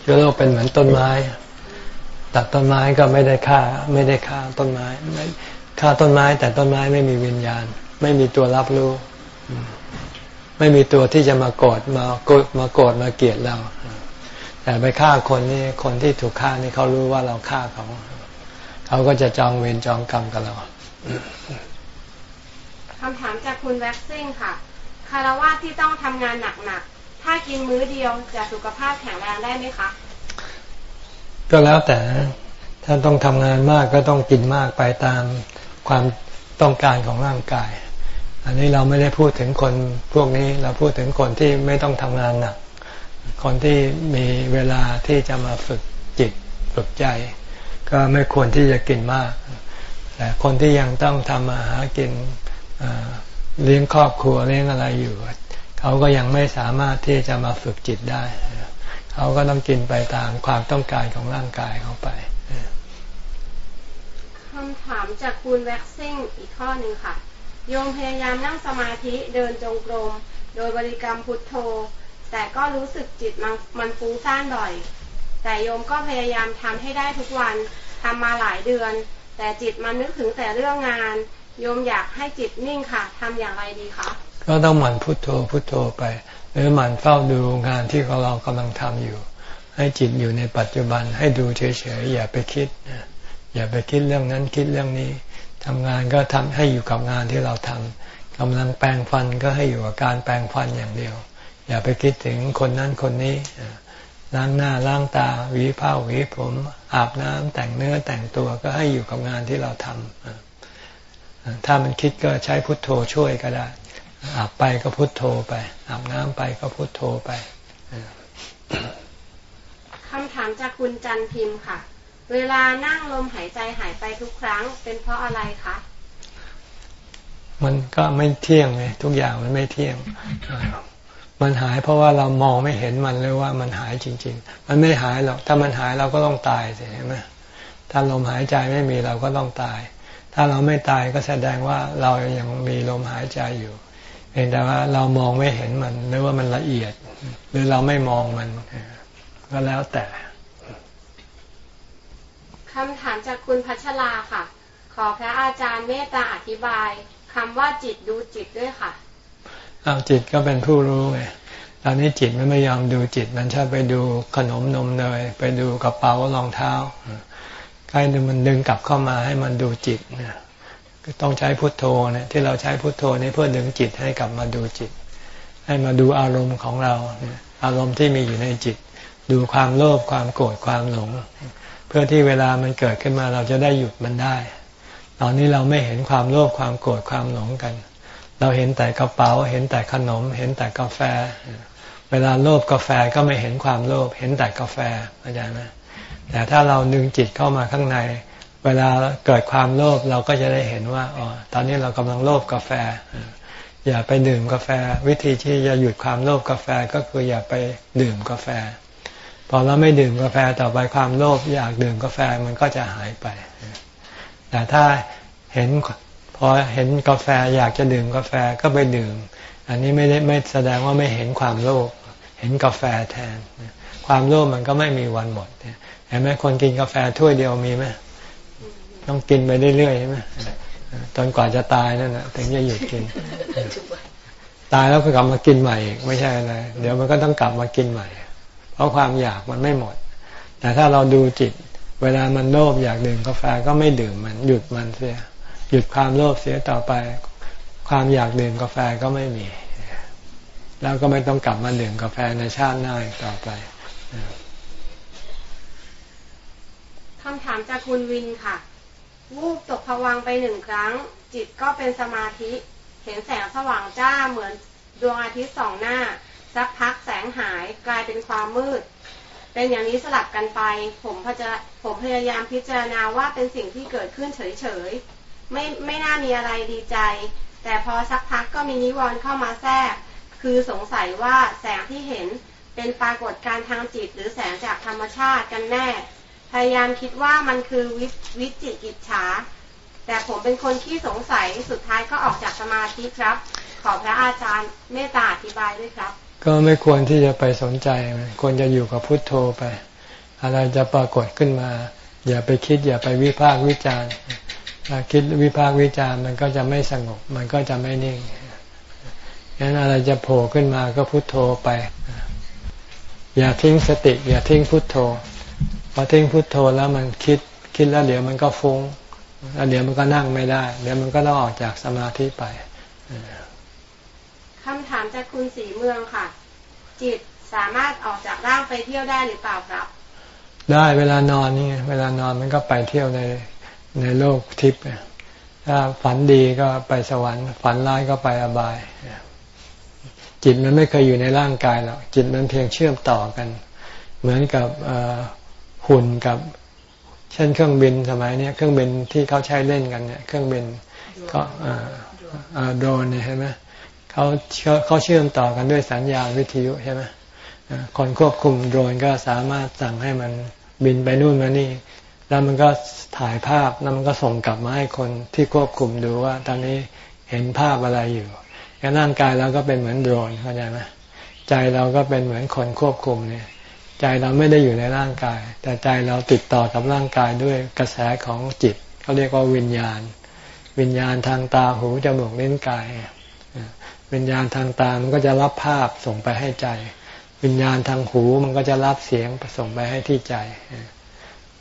เชื้อโรคเป็นเหมือนต้นไม้ตัดต้นไม้ก็ไม่ได้ฆ่า ไม่ได้ฆ่าต้นไม้ ฆ่าต้นไม้ แต่ต้นไม้ไม่มีวิญญาณ ไม่มีตัวรับรู้ ไม่มีตัวที่จะมาโกรธมาโกรธมาโกรธมาเกลียดเรา แต่ไปฆ่าคนนี่คนที่ถูกฆ่านี่เขารู้ว่าเราฆ่าเขาเขาก็จะจองเวรจองกรรมกับเราคำถามจากคุณแว็กซิ่งค่ะคารวะที่ต้องทำงานหนักๆ ถ้ากินมื้อเดียวจะสุขภาพแข็งแรงได้ไหมคะ ก็แล้วแต่ถ้าต้องทำงานมากก็ต้องกินมากไปตาม ความต้องการของร่างกาย อันนี้เราไม่ได้พูดถึงคนพวกนี้เราพูดถึงคนที่ไม่ต้องทำงานหนัก คนที่มีเวลาที่จะมาฝึกจิตฝึกใจ ก็ไม่ควรที่จะกินมาก แต่คนที่ยังต้องทำมาหากินเลี้ยงครอบครัวเลี้ยงอะไรอยู่ เขาก็ยังไม่สามารถที่จะมาฝึกจิตได้ เขาก็ต้องกินไปตามความต้องการของร่างกายเขาไป คำถามจากคุณแว็กซิ่งอีกข้อหนึ่งค่ะ โยมพยายามนั่งสมาธิเดินจงกรม โดยบริกรรมพุทโธ แต่ก็รู้สึกจิตมันมันฟุ้งซ่านบ่อย แต่โยมก็พยายามทำให้ได้ทุกวันทำมาหลายเดือน แต่จิตมันนึกถึงแต่เรื่องงาน โยมอยากให้จิตนิ่งค่ะทำอย่างไรดีคะก็ต้องหมั่นพุทโธพุทโธไป หรือหมั่นเฝ้าดูงานที่เรากำลังทำอยู่ ให้จิตอยู่ในปัจจุบันให้ดูเฉยๆอย่าไปคิด อย่าไปคิดเรื่องนั้นคิดเรื่องนี้ทำงานก็ทำให้อยู่กับงานที่เราทำกำลังแปลงฟันก็ให้อยู่กับการแปลงฟันอย่างเดียว อย่าไปคิดถึงคนนั้นคนนี้ล้างหน้าล้างตาหวีผ้าหวีผมอาบน้ำแต่งเนื้อแต่งตัวก็ให้อยู่กับงานที่เราทำถ้ามันคิดก็ใช้พุทโธช่วยก็ได้ อาบไปก็พุทโธไป อาบน้ำไปก็พุทโธไปคำถามจากคุณจันพิมพ์ค่ะ เวลานั่งลมหายใจหายไปทุกครั้ง เป็นเพราะอะไรคะ มันก็ไม่เที่ยงไงทุกอย่างมันไม่เที่ยง มันหายเพราะว่าเรามองไม่เห็นมันเลยว่ามันหายจริง ๆ มันไม่หายหรอก ถ้ามันหายเราก็ต้องตายสิเห็นไหมถ้าลมหายใจไม่มีเราก็ต้องตาย ถ้าเราไม่ตายก็แสดงว่าเรายังมีลมหายใจอยู่เพียงแต่ว่าเรามองไม่เห็นมันหรือว่ามันละเอียด หรือเราไม่มองมันก็แล้วแต่ คำถามจากคุณพัชราค่ะ ขอพระอาจารย์เมตตาอธิบายคำว่าจิตดูจิตด้วยค่ะเอาจิตก็เป็นผู้รู้ไงตอนนี้จิตมันไม่ยอมดูจิตมันชอบไปดูขนมนมเนยไปดูกระเป๋ารองเท้าใกล้มันดึงกลับเข้ามาให้มันดูจิตเนี่ยต้องใช้พุทโธเนี่ยที่เราใช้พุทโธนี่เพื่อดึงจิตให้กลับมาดูจิต ให้มาดูอารมณ์ของเรา อารมณ์ที่มีอยู่ในจิต ดูความโลภความโกรธความหลง พื่อที่เวลามันเกิดขึ้นมาเราจะได้หยุดมันได้ ตอนนี้เราไม่เห็นความโลภความโกรธความหลงกัน เราเห็นแต่กระเป๋า เห็นแต่ขนม เห็นแต่กาแฟ เวลาโลภกาแฟก็ไม่เห็นความโลภเห็นแต่กาแฟเข้าใจไหมแต่ถ้าเราดึงจิตเข้ามาข้างใน เวลาเกิดความโลภเราก็จะได้เห็นว่าอ๋อตอนนี้เรากำลังโลภกาแฟ อย่าไปดื่มกาแฟ วิธีที่จะหยุดความโลภกาแฟก็คืออย่าไปดื่มกาแฟ พอเราไม่ดื่มกาแฟต่อไปความโลภอยากดื่มกาแฟมันก็จะหายไป แต่ถ้าเห็นพอเห็นกาแฟอยากจะดื่มกาแฟก็ไปดื่ม อันนี้ไม่ได้ไม่แสดงว่าไม่เห็นความโลภเห็นกาแฟแทน ความโลภมันก็ไม่มีวันหมดเห็นไหมคนกินกาแฟถ้วยเดียวมีไหมต้องกินไปเรื่อยๆใช่ไหมจนกว่าจะตายนั่นแหะถึงจะหยุดกิน ตายแล้วก็กลับมากินใหม่อีกไม่ใช่อะไรเดี๋ยวมันก็ต้องกลับมากินใหม่ เพราะความอยากมันไม่หมด แต่ถ้าเราดูจิต เวลามันโลภอยากดื่มกาแฟก็ไม่ดื่มมันหยุดมันเสีย หยุดความโลภเสียต่อไป ความอยากดื่มกาแฟก็ไม่มี แล้วก็ไม่ต้องกลับมาดื่มกาแฟในชาติหน้าต่อไปคำถามจากคุณวินค่ะ วูบตกผวังไปหนึ่งครั้ง จิตก็เป็นสมาธิ เห็นแสงสว่างจ้าเหมือนดวงอาทิตย์สองหน้า สักพักแสงหายกลายเป็นความมืด เป็นอย่างนี้สลับกันไป ผมพจะผมพยายามพิจารณาว่าเป็นสิ่งที่เกิดขึ้นเฉยๆไม่ไม่น่ามีอะไรดีใจ แต่พอสักพักก็มีนิวรณ์เข้ามาแทรก คือสงสัยว่าแสงที่เห็นเป็นปรากฏการทางจิตหรือแสงจากธรรมชาติกันแน่ พยายามคิดว่ามันคือวิวจิตกิจฉา แต่ผมเป็นคนที่สงสัยสุดท้ายก็ออกจากสมาธิครับ ขอพระอาจารย์เมตตาอธิบายด้วยครับ ก็ไม่ควรที่จะไปสนใจควรจะอยู่กับพุทโธไป อะไรจะปรากฏขึ้นมา อย่าไปคิดอย่าไปวิพากวิจารณ์ถ้าคิดวิพากวิจารณ์มันก็จะไม่สงบ มันก็จะไม่นิ่งงั้นอะไรจะโผล่ขึ้นมาก็พุทโธไป อย่าทิ้งสติ อย่าทิ้งพุทโธพอทิ้งพุทโธแล้วมันคิดคิดแล้วเดี๋ยวมันก็ฟุง้งแล้วเดี๋ยวมันก็นั่งไม่ได้ เดี๋ยวมันก็ต้องออกจากสมาธิไป คำถามจากคุณสีเมืองค่ะ จิตสามารถออกจากร่างไปเที่ยวได้หรือเปล่าครับ ได้เวลานอนนี่เวลานอนมันก็ไปเที่ยวในในโลกทิพย์ถ้าฝันดีก็ไปสวรรค์ ฝันร้ายก็ไปอบาย จิตมันไม่เคยอยู่ในร่างกายหรอกจิตมันเพียงเชื่อมต่อกัน เหมือนกับหุ่นกับเช่นเครื่องบินสมัยนี้เครื่องบินที่เขาใช้เล่นกันเนี่ยเครื่องบินก็โดรนเนี่ยใช่ไหม เขาเขาเชื่อมต่อกันด้วยสัญญาณวิทยุใช่ไหมคนควบคุมโดรนก็สามารถสั่งให้มันบินไปนู่นมานี่ แล้วมันก็ถ่ายภาพแล้วมันก็ส่งกลับมาให้คนที่ควบคุมดูว่า ตอนนี้เห็นภาพอะไรอยู่ร่างกายเราก็เป็นเหมือนโดรนเข้าใจไหมใจเราก็เป็นเหมือนคนควบคุมเนี่ย ใจเราไม่ได้อยู่ในร่างกาย แต่ใจเราติดต่อกับร่างกายด้วยกระแสของจิตเขาเรียกว่าวิญญาณ วิญญาณทางตาหูจมูกลิ้นกาย วิญญาณทางตา มันก็จะรับภาพส่งไปให้ใจ วิญญาณทางหูมันก็จะรับเสียงส่งไปให้ที่ใจ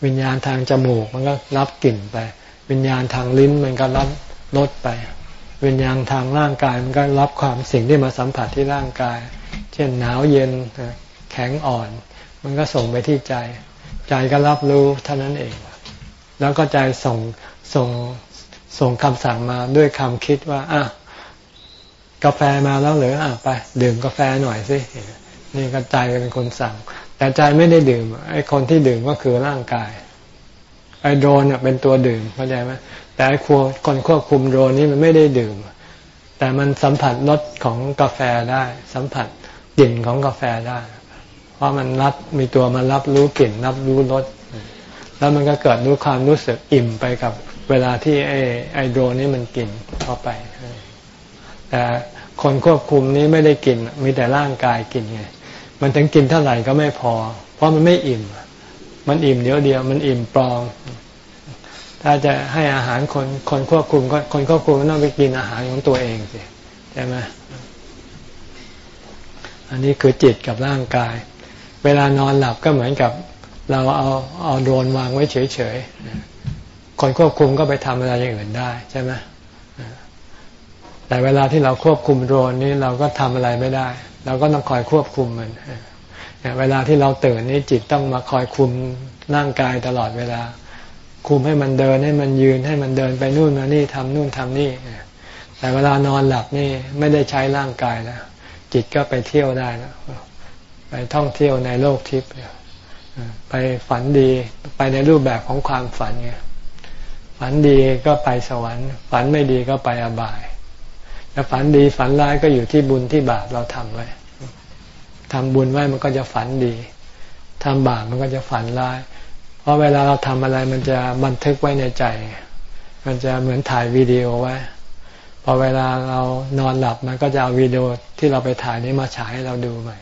วิญญาณทางจมูกมันก็รับกลิ่นไป วิญญาณทางลิ้นมันก็รับรสไป วิญญาณทางร่างกายมันก็รับความสิ่งที่มาสัมผัสที่ร่างกาย เช่นหนาวเย็นแข็งอ่อน มันก็ส่งไปที่ใจ ใจก็รับรู้เท่านั้นเอง แล้วก็ใจส่งส่งส่งคำสั่งมาด้วยคำคิดว่าอะ กาแฟมาแล้วเหรืออะไป ดื่มกาแฟหน่อยสินี่ก็ใจเป็นคนสั่ง แต่ใจไม่ได้ดื่มไอ้คนที่ดื่มก็คือร่างกาย ไอ้โดรนเป็นตัวดื่มเข้าใจไหมแต่ไอ้คนควบคุมโดรนนี่มันไม่ได้ดื่ม แต่มันสัมผัสรสของกาแฟได้ สัมผัสกลิ่นของกาแฟได้ เพราะมันรับมีตัวมันรับรู้กลิ่น รับรู้รสแล้วมันก็เกิดรู้ความรู้สึกอิ่มไปกับเวลาที่ไอ้ไอ้โดรนนี่มันกินเข้าไป แต่ คนควบคุมนี้ไม่ได้กิน มีแต่ร่างกายกินไง มันถึงกินเท่าไหร่ก็ไม่พอ เพราะมันไม่อิ่ม มันอิ่มเดียวเดียว มันอิ่มปลอม ถ้าจะให้อาหารคนคนควบคุมก็คนควบคุมต้องไปกินอาหารของตัวเองสิใช่ไหมอันนี้คือจิตกับร่างกาย เวลานอนหลับก็เหมือนกับเราเอาเอาโดรนวางไว้เฉยๆ คนควบคุมก็ไปทำอะไรอย่างอื่นได้ใช่ไหม แต่เวลาที่เราควบคุมโดรนนี่เราก็ทำอะไรไม่ได้ เราก็ต้องคอยควบคุมมันเวลาที่เราตื่นนี่จิตต้องมาคอยคุมร่างกายตลอดเวลา คุมให้มันเดินให้มันยืนให้มันเดินไปนู่นมานี่ทำนู่นทำนี่ แต่เวลานอนหลับนี่ไม่ได้ใช้ร่างกายแล้วจิตก็ไปเที่ยวได้แล้วไปท่องเที่ยวในโลกทิพย์ไปฝันดีไปในรูปแบบของความฝันไงฝันดีก็ไปสวรรค์ ฝันไม่ดีก็ไปอบาย จะฝันดีฝันร้ายก็อยู่ที่บุญที่บาปเราทำไว้ทำบุญไว้มันก็จะฝันดีทำบาปมันก็จะฝันร้าย เพราะเวลาเราทำอะไรมันจะบันทึกไว้ในใจ มันจะเหมือนถ่ายวิดีโอไว้ พอเวลาเรานอนหลับมันก็จะเอาวิดีโอที่เราไปถ่ายนี้มาฉายให้เราดูใหม่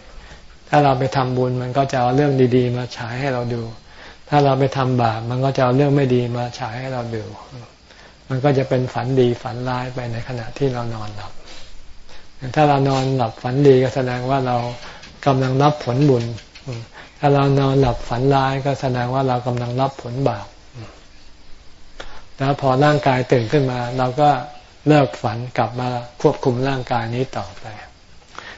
ถ้าเราไปทำบุญมันก็จะเอาเรื่องดีๆ มาฉายให้เราดู ถ้าเราไปทำบาปมันก็จะเอาเรื่องไม่ดีมาฉายให้เราดู มันก็จะเป็นฝันดีฝันร้ายไปในขณะที่เรานอนหลับ ถ้าเรานอนหลับฝันดีก็แสดงว่าเรากำลังรับผลบุญ ถ้าเรานอนหลับฝันร้ายก็แสดงว่าเรากำลังรับผลบาป แล้วพอร่างกายตื่นขึ้นมา เราก็เลิกฝันกลับมาควบคุมร่างกายนี้ต่อไป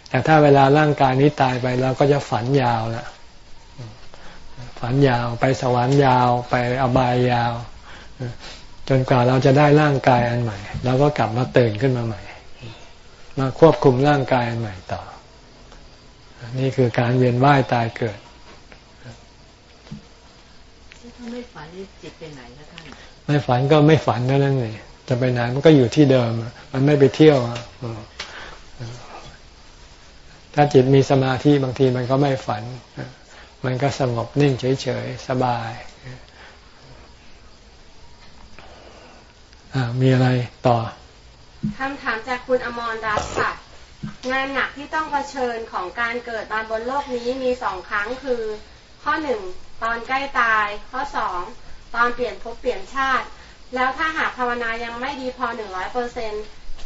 แต่ถ้าเวลาร่างกายนี้ตายไปเราก็จะฝันยาวละฝันยาวไปสวรรค์ยาว ไปอบายยาว จนกว่าเราจะได้ร่างกายอันใหม่เราก็กลับมาตื่นขึ้นมาใหม่ มาควบคุมร่างกายอันใหม่ต่อ นี่คือการเวียนว่ายตายเกิดถ้าไม่ฝันจิตไปไหนนะท่านไม่ฝันก็ไม่ฝันนั่นเองจะไปไหนมันก็อยู่ที่เดิม มันไม่ไปเที่ยวถ้าจิตมีสมาธิบางทีมันก็ไม่ฝัน มันก็สงบนิ่งเฉยๆ สบาย มีอะไรต่อคำถามจากคุณอมรรัตน์ค่ะงานหนักที่ต้องเผชิญของการเกิดมาบนโลกนี้มีสองครั้งคือ ข้อหนึ่งตอนใกล้ตาย ข้อสองตอนเปลี่ยนภพเปลี่ยนชาติ แล้วถ้าหากภาวนายังไม่ดีพอหนึ่งร้อยเปอร์เซ็น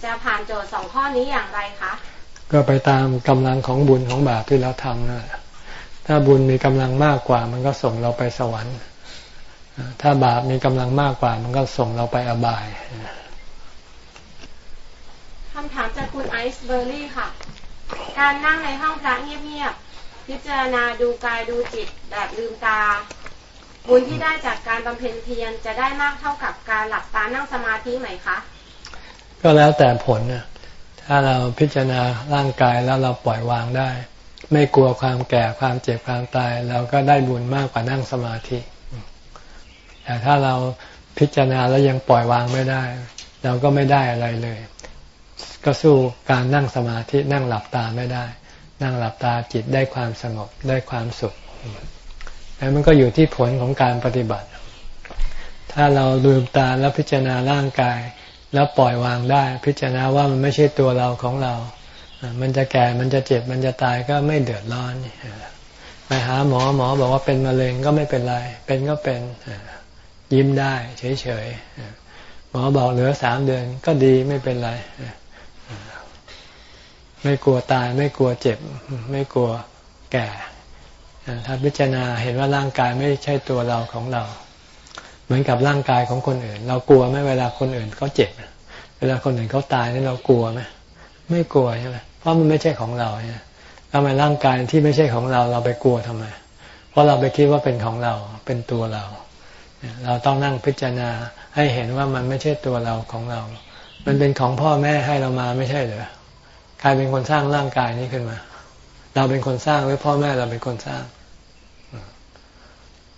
จะผ่านโจทย์สองข้อนี้อย่างไรคะ ก็ไปตามกำลังของบุญของบาปที่เราทำนะถ้าบุญมีกำลังมากกว่า มันก็ส่งเราไปสวรรค์ ถ้าบาปมีกำลังมากกว่า มันก็ส่งเราไปอบายคำถามจากคุณไอซ์เบอร์รี่ค่ะ การนั่งในห้องพระเงียบๆพิจารณาดูกายดูจิตแบบลืมตาบุญที่ได้จากการบำเพ็ญเพียรจะได้มากเท่ากับการหลับตานั่งสมาธิไหมคะ ก็แล้วแต่ผลนะถ้าเราพิจารณาร่างกายแล้วเราปล่อยวางได้ ไม่กลัวความแก่ความเจ็บความตาย เราก็ได้บุญมากกว่านั่งสมาธิ แต่ถ้าเราพิจารณาแล้วยังปล่อยวางไม่ได้ เราก็ไม่ได้อะไรเลย ก็สู้การนั่งสมาธินั่งหลับตาไม่ได้ นั่งหลับตาจิตได้ความสงบได้ความสุขแล้วมันก็อยู่ที่ผลของการปฏิบัติ ถ้าเราลืมตาแล้วพิจารณาร่างกาย แล้วปล่อยวางได้ พิจารณาว่ามันไม่ใช่ตัวเราของเรา มันจะแก่มันจะเจ็บมันจะตายก็ไม่เดือดร้อนไปหาหมอหมอบอกว่าเป็นมะเร็งก็ไม่เป็นไร เป็นก็เป็น ยิ้มได้เฉยๆหมอบอกเหลือสามเดือนก็ดีไม่เป็นไร ไม่กลัวตายไม่กลัวเจ็บ ไม่กลัวแก่ ถ้าพิจารณาเห็นว่าร่างกายไม่ใช่ตัวเราของเรา เหมือนกับร่างกายของคนอื่น เรากลัวไหมเวลาคนอื่นเขาเจ็บ เวลาคนอื่นเขาตายนี่เรากลัวไหมไม่กลัวใช่ไหมเพราะมันไม่ใช่ของเราเนี่ยทำไมร่างกายที่ไม่ใช่ของเราเราไปกลัวทำไม เพราะเราไปคิดว่าเป็นของเราเป็นตัวเรา เราต้องนั่งพิจารณาให้เห็นว่ามันไม่ใช่ตัวเราของเรา มันเป็นของพ่อแม่ให้เรามาไม่ใช่เหรอ ใครเป็นคนสร้างร่างกายนี้ขึ้นมา เราเป็นคนสร้างหรือพ่อแม่เราเป็นคนสร้าง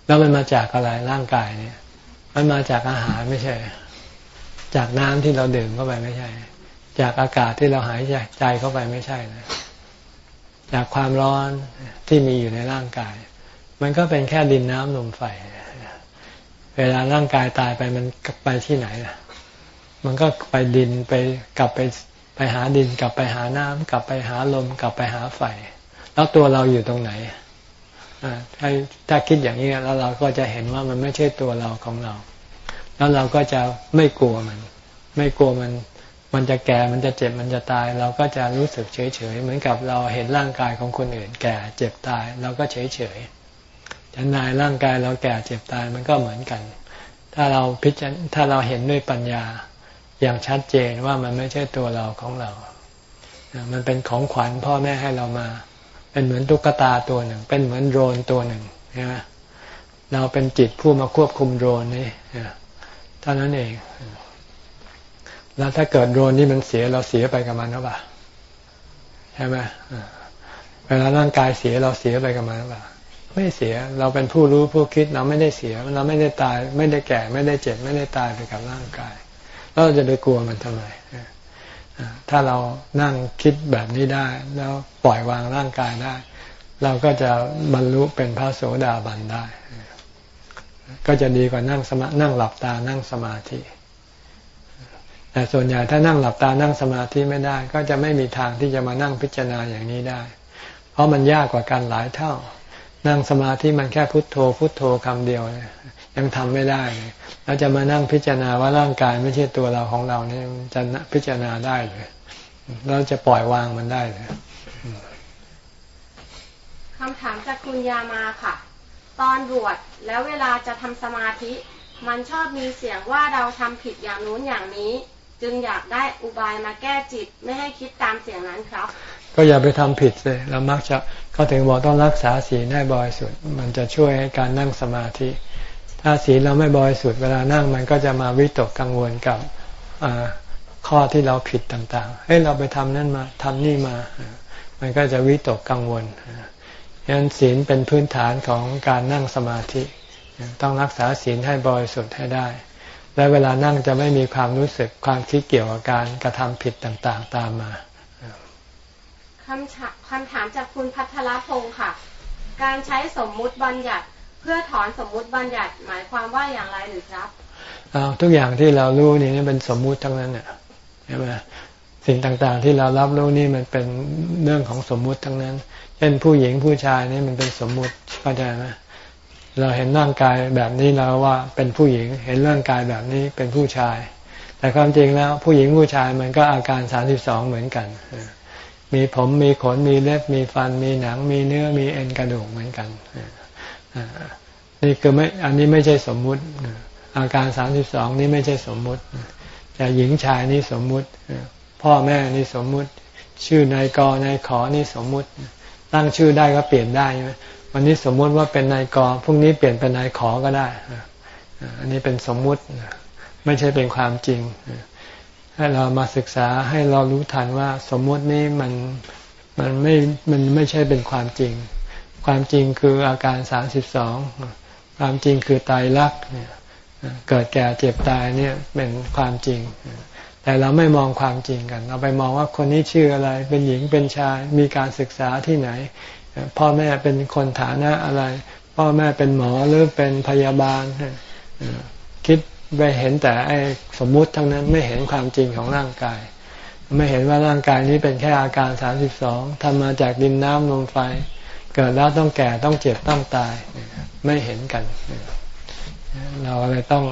แล้วมันมาจากอะไรร่างกายเนี่ย มันมาจากอาหารไม่ใช่ จากน้ำที่เราดื่มเข้าไปไม่ใช่ จากอากาศที่เราหายใจเข้าไปไม่ใช่นะจากความร้อนที่มีอยู่ในร่างกาย มันก็เป็นแค่ดินน้ำลมไฟเวลาร่างกายตายไปมันไปที่ไหนล่ะ มันก็ไปดินไปกลับไปไปหาดินกลับไปหาน้ำกลับไปหาลมกลับไปหาไฟแล้วตัวเราอยู่ตรงไหนถ้าถ้าคิดอย่างนี้แล้วเราก็จะเห็นว่ามันไม่ใช่ตัวเราของเรา แล้วเราก็จะไม่กลัวมัน ไม่กลัวมัน มันจะแก่มันจะเจ็บมันจะตาย เราก็จะรู้สึกเฉยเฉยเหมือนกับเราเห็นร่างกายของคนอื่น แก่เจ็บตาย เราก็เฉยเฉย ฉันนายร่างกายเราแก่เจ็บตายมันก็เหมือนกัน ถ้าเราพิจารถ้าเราเห็นด้วยปัญญาอย่างชัดเจนว่ามันไม่ใช่ตัวเราของเรา มันเป็นของขวัญพ่อแม่ให้เรามา เป็นเหมือนตุ๊กตาตัวหนึ่ง เป็นเหมือนโดรนตัวหนึ่งใช่ไหมเราเป็นจิตผู้มาควบคุมโดรนนี่เท่านั้นเอง แล้วถ้าเกิดโดรนนี่มันเสียเราเสียไปกับมันหรือเปล่าใช่ไหมเวลาร่างกายเสียเราเสียไปกับมันหรือเปล่า ไม่เสีย เราเป็นผู้รู้ผู้คิดเราไม่ได้เสีย เราไม่ได้ตาย ไม่ได้แก่ ไม่ได้เจ็บ ไม่ได้ตายไปกับร่างกายเราจะไปกลัวมันทำไมถ้าเรานั่งคิดแบบนี้ได้ แล้วปล่อยวางร่างกายได้ เราก็จะบรรลุเป็นพระโสดาบันได้ ก็จะดีกว่านั่งสมานั่งหลับตานั่งสมาธิแต่ส่วนใหญ่ถ้านั่งหลับตานั่งสมาธิไม่ได้ ก็จะไม่มีทางที่จะมานั่งพิจารณาอย่างนี้ได้ เพราะมันยากกว่าการหลายเท่า นั่งสมาธิมันแค่พุทโธ พุทโธคำเดียวยังทำไม่ได้แล้วจะมานั่งพิจารณาว่าร่างกายไม่ใช่ตัวเราของเราเนี่ยจะพิจารณาได้เลยเราจะปล่อยวางมันได้เลยคำถามจากคุณยามาค่ะ ตอนบวชแล้วเวลาจะทำสมาธิ มันชอบมีเสียงว่าเราทำผิดอย่างนู้นอย่างนี้ จึงอยากได้อุบายมาแก้จิตไม่ให้คิดตามเสียงนั้นครับ ก็อย่าไปทำผิดเลยเรามักจะ เขาถึงบอกต้องรักษาศีลให้บริสุทธิ์มันจะช่วยให้การนั่งสมาธิ ถ้าศีลเราไม่บริสุทธิ์เวลานั่งมันก็จะมาวิตกกังวลกับข้อที่เราผิดต่างๆเฮ้ยเราไปทำนั่นมาทำนี่มา มันก็จะวิตกกังวลฉะนั้นศีลเป็นพื้นฐานของการนั่งสมาธิ ต้องรักษาศีลให้บริสุทธิ์ให้ได้ และเวลานั่งจะไม่มีความรู้สึกความคิดเกี่ยวกับการกระทำผิดต่างๆ ตามมา คำคำถามจากคุณพัทรพงศ์ค่ะ การใช้สมมุติบัญญัติเพื่อถอนสมมุติบัญญัติ หมายความว่าอย่างไรหรือครับทุกอย่างที่เรารู้นี่เป็นสมมุติทั้งนั้นเนี่ยใช่ไหมสิ่งต่างๆ ที่เรารับรู้นี่มันเป็นเรื่องของสมมุติทั้งนั้น เช่นผู้หญิงผู้ชายนี่มันเป็นสมมุติเข้าใจไหมเราเห็นร่างกายแบบนี้เราว่าเป็นผู้หญิง เห็นร่างกายแบบนี้เป็นผู้ชาย แต่ความจริงแล้วผู้หญิงผู้ชายมันก็อาการสามสิบสองเหมือนกัน มีผมมีขนมีเล็บมีฟันมีหนัง มีเนื้อมีเอ็นกระดูกเหมือนกันนี่คือไม่อันนี้ไม่ใช่สมมุติ อาการสามสิบสองนี่ไม่ใช่สมมุติแต่หญิงชายนี่สมมุติ พ่อแม่นี่สมมุติ ชื่อนายกนายขอนี่สมมุติ ตั้งชื่อได้ก็เปลี่ยนได้ไหมวันนี้สมมุติว่าเป็นนายกพรุ่งนี้เปลี่ยนเป็นนายขอก็ได้อันนี้เป็นสมมุติไม่ใช่เป็นความจริง ให้เรามาศึกษาให้เรารู้ทันว่าสมมุตินี้มันมันไม่มันไม่ใช่เป็นความจริง ความจริงคืออาการสามสิบสองความจริงคือตายรักเกิดแก่เจ็บตายเนี่ยเป็นความจริง แต่เราไม่มองความจริงกัน เราไปมองว่าคนนี้ชื่ออะไร เป็นหญิงเป็นชาย มีการศึกษาที่ไหน พ่อแม่เป็นคนฐานะอะไร พ่อแม่เป็นหมอหรือเป็นพยาบาล คิด ไปเห็นแต่ไอ้สมมุติทั้งนั้นไม่เห็นความจริงของร่างกาย ไม่เห็นว่าร่างกายนี้เป็นแค่อาการสามสิบสองทำมาจากดินน้ำลมไฟ เกิดแล้วต้องแก่ต้องเจ็บต้องตาย ไม่เห็นกัน เราเลยต้อง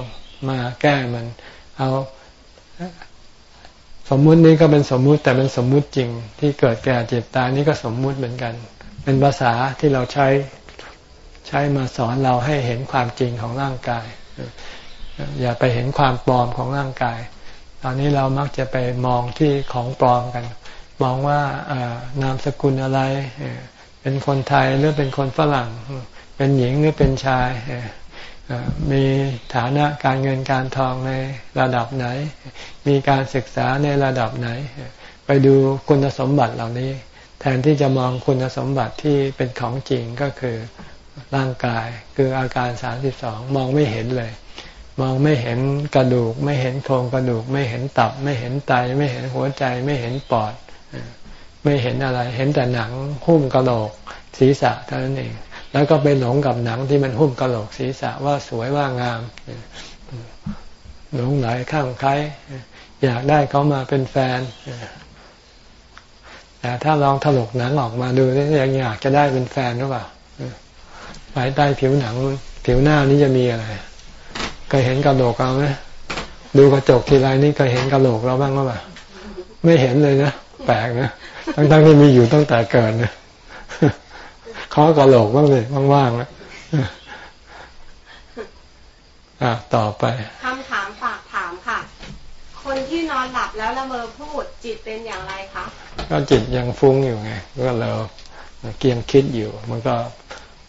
มาแก้มัน เอาสมมุตินี้ก็เป็นสมมุติแต่เป็นสมมุติจริง ที่เกิดแก่เจ็บตายนี่ก็สมมุติเหมือนกัน เป็นภาษาที่เราใช้ใช้มาสอนเราให้เห็นความจริงของร่างกาย อย่าไปเห็นความปลอมของร่างกาย ตอนนี้เรามักจะไปมองที่ของปลอมกัน มองว่านามสกุลอะไร เป็นคนไทยหรือเป็นคนฝรั่ง เป็นหญิงหรือเป็นชาย มีฐานะการเงินการทองในระดับไหน มีการศึกษาในระดับไหน ไปดูคุณสมบัติเหล่านี้ แทนที่จะมองคุณสมบัติที่เป็นของจริงก็คือร่างกาย คืออาการสามสิบสองมองไม่เห็นเลย มองไม่เห็นกระดูก ไม่เห็นโครงกระดูก ไม่เห็นตับ ไม่เห็นไต ไม่เห็นหัวใจ ไม่เห็นปอด ไม่เห็นอะไร เห็นแต่หนังหุ้มกระโหลกศีรษะเท่านั้นเอง แล้วก็ไปหลงกับหนังที่มันหุ้มกระโหลกศีรษะว่าสวยว่างามหลงไหลข้างใครอยากได้เขามาเป็นแฟนแต่ถ้าลองถลกหนังออกมาดูยังอยากจะได้เป็นแฟนหรือเปล่าภายใต้ผิวหนัง ผิวหน้านี้จะมีอะไร เคยเห็นกระโหลกเราไหมดูกระจกทีไรนี่เคยเห็นกระโหลกเราบ้างหรือเปล่าไม่เห็นเลยนะแปลกนะทั้งๆที่มีอยู่ตั้งแต่เกิดนะเขากระโหลกบ้างเลยว่างๆแล้วอะต่อไปคำถามฝากถามค่ะ คนที่นอนหลับแล้วละเมอพูดจิตเป็นอย่างไรคะก็จิตยังฟุ้งอยู่ไงก็เราเกียงคิดอยู่ มันก็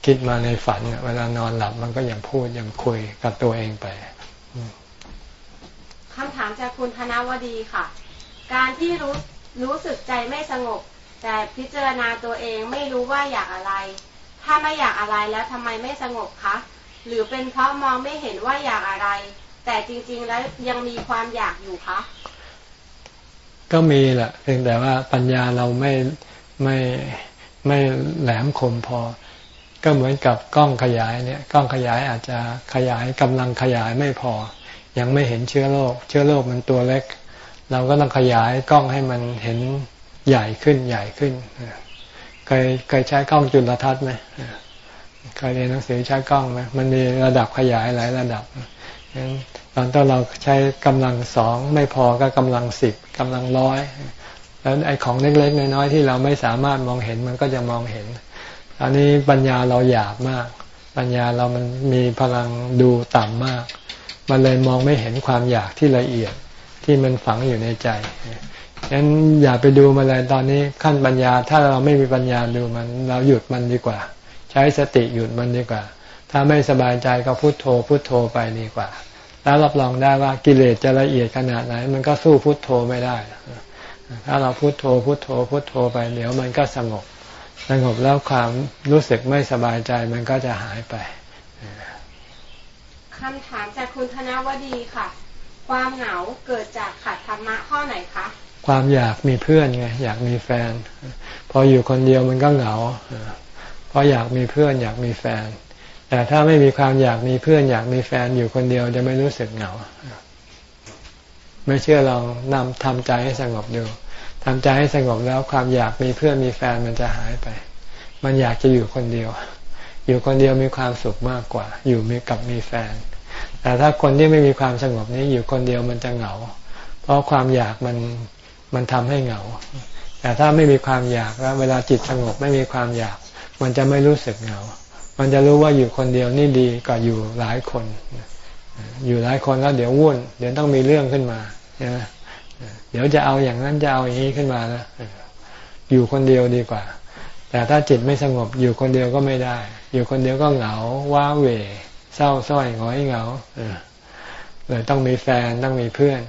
คิดมาในฝันเวลานอนหลับมันก็ยังพูดยังคุยกับตัวเองไปคำถามจากคุณธนวดีค่ะ การที่รู้รู้สึกใจไม่สงบ แต่พิจารณาตัวเองไม่รู้ว่าอยากอะไร ถ้าไม่อยากอะไรแล้วทำไมไม่สงบคะหรือเป็นเพราะมองไม่เห็นว่าอยากอะไร แต่จริง ๆ แล้วยังมีความอยากอยู่คะก็มีแหละเพียงแต่ว่าปัญญาเราไม่ไม่ไม่แหลมคมพอ ก็เหมือนกับกล้องขยายเนี่ยกล้องขยายอาจจะขยายกำลังขยายไม่พอ ยังไม่เห็นเชื้อโรคเชื้อโรคมันตัวเล็ก เราก็ต้องขยายกล้องให้มันเห็นใหญ่ขึ้นใหญ่ขึ้นเคยเคยใช้กล้องจุลทรรศน์ไหมเคยเรียนหนังสือใช้กล้องไหมมันมีระดับขยายหลายระดับตอนต้นเราใช้กำลังสองไม่พอก็กำลังสิบกำลังร้อยแล้วไอ้ของเล็กๆน้อยๆที่เราไม่สามารถมองเห็นมันก็จะมองเห็น อันนี้ปัญญาเราหยาบมาก ปัญญาเรามันมีพลังดูต่ำมาก มันเลยมองไม่เห็นความอยากที่ละเอียดที่มันฝังอยู่ในใจฉะนั้นอย่าไปดูมาเลยตอนนี้ขั้นปัญญา ถ้าเราไม่มีปัญญาดูมัน เราหยุดมันดีกว่า ใช้สติหยุดมันดีกว่า ถ้าไม่สบายใจก็พุโทโธพุโทโธไปดีกว่า แล้วรับรองได้ว่ากิเลสจะละเอียดขนาดไหน มันก็สู้พุโทโธไม่ได้ ถ้าเราพุโทโธพุโทโธพุโทโธไปเดี๋ยวมันก็สงบ สงบแล้วความรู้สึกไม่สบายใจมันก็จะหายไปคำถามจากคุณธนวดีค่ะ ความเหงาเกิดจากขัดธรรมะข้อไหนคะความอยากมีเพื่อนไงอยากมีแฟน พออยู่คนเดียวมันก็เหงาเพราะอยากมีเพื่อนอยากมีแฟน แต่ถ้าไม่มีความอยากมีเพื่อน อยากมีแฟนอยู่คนเดียวจะไม่รู้สึกเหงา ไม่เชื่อลองนำทำใจให้สงบดู ทำใจให้สงบแล้วความอยากมีเพื่อนมีแฟนมันจะหายไป มันอยากจะอยู่คนเดียว อยู่คนเดียวมีความสุขมากกว่า อยู่มีกับมีแฟน แต่ถ้าคนที่ไม่มีความสงบนี้อยู่คนเดียวมันจะเหงา เพราะความอยากมันมันทำให้เหงา แต่ถ้าไม่มีความอยากแล้วเวลาจิตสงบไม่มีความอยาก มันจะไม่รู้สึกเหงา มันจะรู้ว่าอยู่คนเดียวนี่ดีกว่าอยู่หลายคน อยู่หลายคนแล้วเดี๋ยววุ่น เดี๋ยวต้องมีเรื่องขึ้นมาใช่ไหม ดี๋ยวจะเอาอย่างนั้นจะเอาอย่างนี้ขึ้นมาแล้วอยู่คนเดียวดีกว่า แต่ถ้าจิตไม่สงบอยู่คนเดียวก็ไม่ได้ อยู่คนเดียวก็เหงาว้าเหวเศร้าส้อยหงอยเหงาเลยต้องมีแฟนต้องมีเพื่อน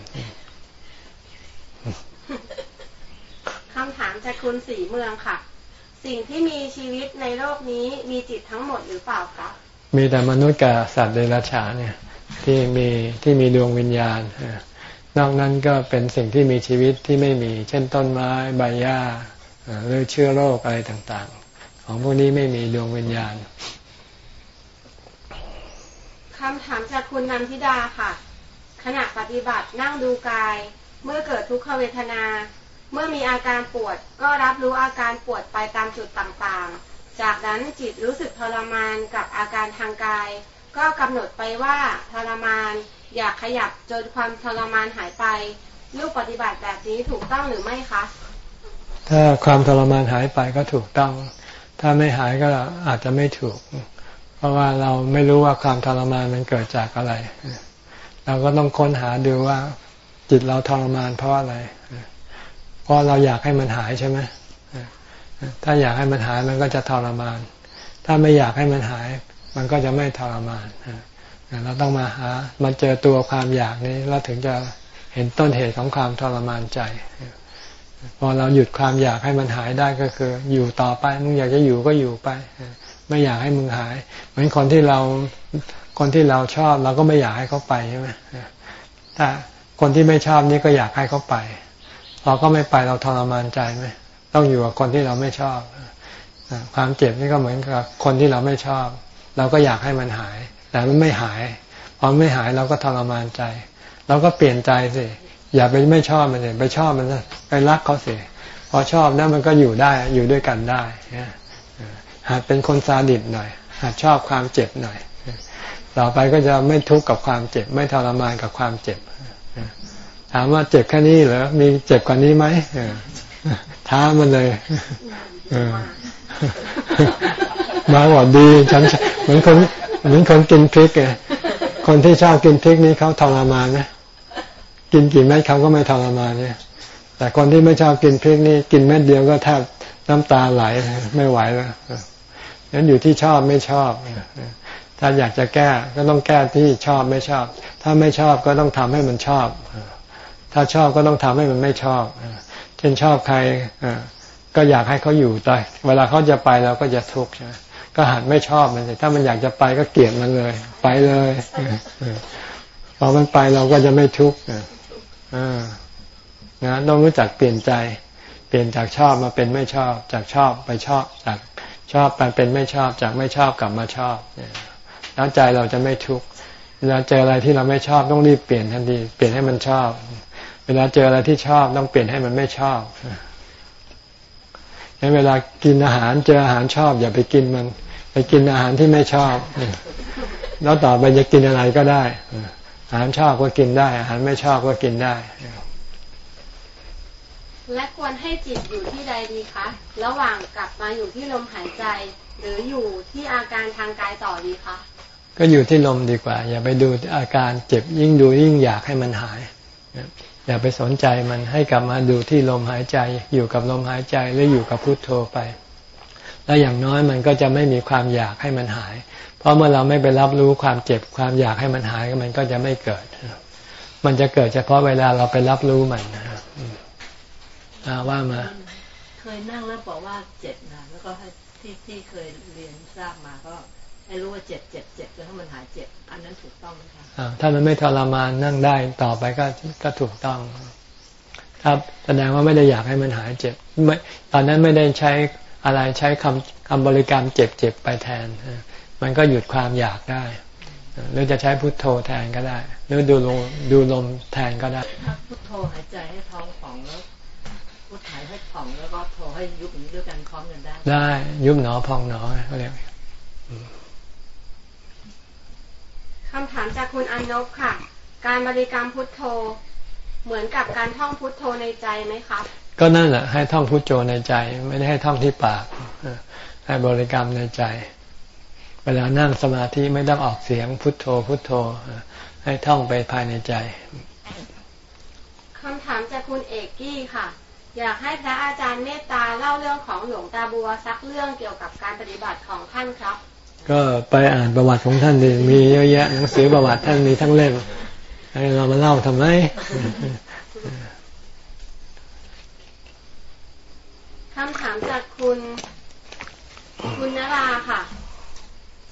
คำถามจากคุณสีเมืองค่ะ สิ่งที่มีชีวิตในโลกนี้มีจิตทั้งหมดหรือเปล่าคะมีแต่มนุษย์กับสัตว์เดรัจฉานเนี่ย ที่มีที่มีดวงวิญญาณ นอกนั้นก็เป็นสิ่งที่มีชีวิตที่ไม่มี เช่นต้นไม้ใบหญ้าหรือเชื้อโรคอะไรต่างๆ ของพวกนี้ไม่มีดวงวิญญาณคำถามจากคุณนันทิดาค่ะ ขณะปฏิบัตินั่งดูกาย เมื่อเกิดทุกขเวทนา เมื่อมีอาการปวด ก็รับรู้อาการปวดไปตามจุดต่างๆ จากนั้นจิตรู้สึกทรมานกับอาการทางกาย ก็กำหนดไปว่าทรมาน อยากขยับจนความทรมานหายไป ลูกปฏิบัติแบบนี้ถูกต้องหรือไม่คะ ถ้าความทรมานหายไปก็ถูกต้อง ถ้าไม่หายก็อาจจะไม่ถูก เพราะว่าเราไม่รู้ว่าความทรมานมันเกิดจากอะไร เราก็ต้องค้นหาดูว่าจิตเราทรมานเพราะอะไร เพราะเราอยากให้มันหายใช่ไหมถ้าอยากให้มันหายมันก็จะทรมาน ถ้าไม่อยากให้มันหาย มันก็จะไม่ทรมาน เราต้องมาหามาเจอตัวความอยากนี้เราถึงจะเห็นต้นเหตุของความทรมานใจ พอเราหยุดความอยากให้มันหายได้ก็คือ อยู่ต่อไปมึงอยากจะอยู่ก็อยู่ไป ไม่อยากให้มึงหาย เหมือนคนที่เราคนที่เราชอบเราก็ไม่อยากให้เขาไปใช่ไหมถ้าคนที่ไม่ชอบนี่ก็อยากให้เขาไป เราก็ไม่ไปเราทรมานใจไหมต้องอยู่กับคนที่เราไม่ชอบความเจ็บนี่ก็เหมือนกับคนที่เราไม่ชอบ เราก็อยากให้มันหาย แต่มันไม่หายพอไม่หายเราก็ทรมานใจ เราก็เปลี่ยนใจสิอย่าไปไม่ชอบมันเลยไปชอบมันไปรักเขาสิพอชอบนะมันก็อยู่ได้อยู่ด้วยกันได้หัดเป็นคนซาดิสหน่อยหัดชอบความเจ็บหน่อยต่อไปก็จะไม่ทุกข์กับความเจ็บ ไม่ทรมานกับความเจ็บถามว่าเจ็บแค่นี้เหรอมีเจ็บกว่านี้ไหมท้ามันเลยมาบอกดีฉันเหมือนคน เหมือนคนกินพริกไงคนที่ชอบกินพริกนี้เขาทรมานนะกินกี่เม็ดเขาก็ไม่ทรมานเนี่ย แต่คนที่ไม่ชอบกินพริกนี่กินเม็ดเดียวก็แทบน้ำตาไหลไม่ไหวแล้วนั้นอยู่ที่ชอบไม่ชอบถ้าอยากจะแก้ก็ต้องแก้ที่ชอบไม่ชอบ ถ้าไม่ชอบก็ต้องทำให้มันชอบ ถ้าชอบก็ต้องทำให้มันไม่ชอบเช่นชอบใครก็อยากให้เขาอยู่แต่เวลาเขาจะไปเราก็จะทุกข์ใช่ไหม ก็หัดไม่ชอบมันสิถ้ามันอยากจะไปก็เกลียดมันเลย ไปเลยพอมันไปเราก็จะไม่ทุกข์นะต้องรู้จักเปลี่ยนใจ เปลี่ยนจากชอบมาเป็นไม่ชอบ จากชอบไปชอบ จากชอบไปเป็นไม่ชอบ จากไม่ชอบกลับมาชอบแล้วใจเราจะไม่ทุกข์เวลาเจออะไรที่เราไม่ชอบต้องรีบเปลี่ยนทันทีเปลี่ยนให้มันชอบ เวลาเจออะไรที่ชอบต้องเปลี่ยนให้มันไม่ชอบในเวลากินอาหารเจออาหารชอบ อย่าไปกินมันไป กินอาหารที่ไม่ชอบ แล้วต่อไปจะกินอะไรก็ได้ อาหารชอบก็กินได้ อาหารไม่ชอบก็กินได้ และควรให้จิตอยู่ที่ใดดีคะ ระหว่างกลับมาอยู่ที่ลมหายใจ หรืออยู่ที่อาการทางกายต่อดีคะ ก็อยู่ที่ลมดีกว่า อย่าไปดูอาการเจ็บยิ่งดูยิ่งอยากให้มันหายอย่าไปสนใจมันให้กลับมาดูที่ลมหายใจ อยู่กับลมหายใจหรืออยู่กับพุโทโธไป แล้วอย่างน้อยมันก็จะไม่มีความอยากให้มันหาย เพราะเมื่อเราไม่ไปรับรู้ความเจ็บความอยากให้มันหายมันก็จะไม่เกิด มันจะเกิดเฉพาะเวลาเราไปรับรู้มันนะว่ามาเคยนั่งแล้วบอกว่าเจ็บนะแล้วก็ให้ที่ที่เคยเรียนทราบมาก็ให้รู้ว่าเจ็บเจ็บเจ็บแล้วถ้ามันหายเจ็บ อันนั้นถูกต้องไหมคะถ้ามันไม่ทรมานนั่งได้ต่อไปก็ก็ถูกต้องครับแสดงว่าไม่ได้อยากให้มันหายเจ็บไม่ตอนนั้นไม่ได้ใช้ อะไรใช้คำคำบริกรรมเจ็บเจ็บไปแทน มันก็หยุดความอยากได้ หรือจะใช้พุทโธแทนก็ได้ หรือดูลมดูลมแทนก็ได้พุทโธหายใจให้ท้องฝ่องแล้วพุทหายให้ผ่องแล้วก็โธให้ยุบนี้ด้วยกันพร้อมกันได้ ได้ยุบหนอพองหนอเขาเรียกคำถามจากคุณอันนบค่ะ การบริกรรมพุทโธ เหมือนกับการท่องพุทโธในใจไหมครับ ก็นั่นแหละให้ท่องพุทโธในใจ ไม่ได้ให้ท่องที่ปากให้บริกรรมในใจ เวลานั่งสมาธิไม่ต้องออกเสียงพุทโธ พุทโธ ให้ท่องไปภายในใจคำถามจากคุณเอกกี้ค่ะ อยากให้พระอาจารย์เมตตาเล่าเรื่องของหลวงตาบัวสักเรื่องเกี่ยวกับการปฏิบัติของท่านครับ ก็ไปอ่านประวัติของท่านดีมีเยอะแยะหนังสือประวัติท่านมีทั้งเล่มให้เรามาเล่าทำไม คำถามจากคุณ คุณนราค่ะ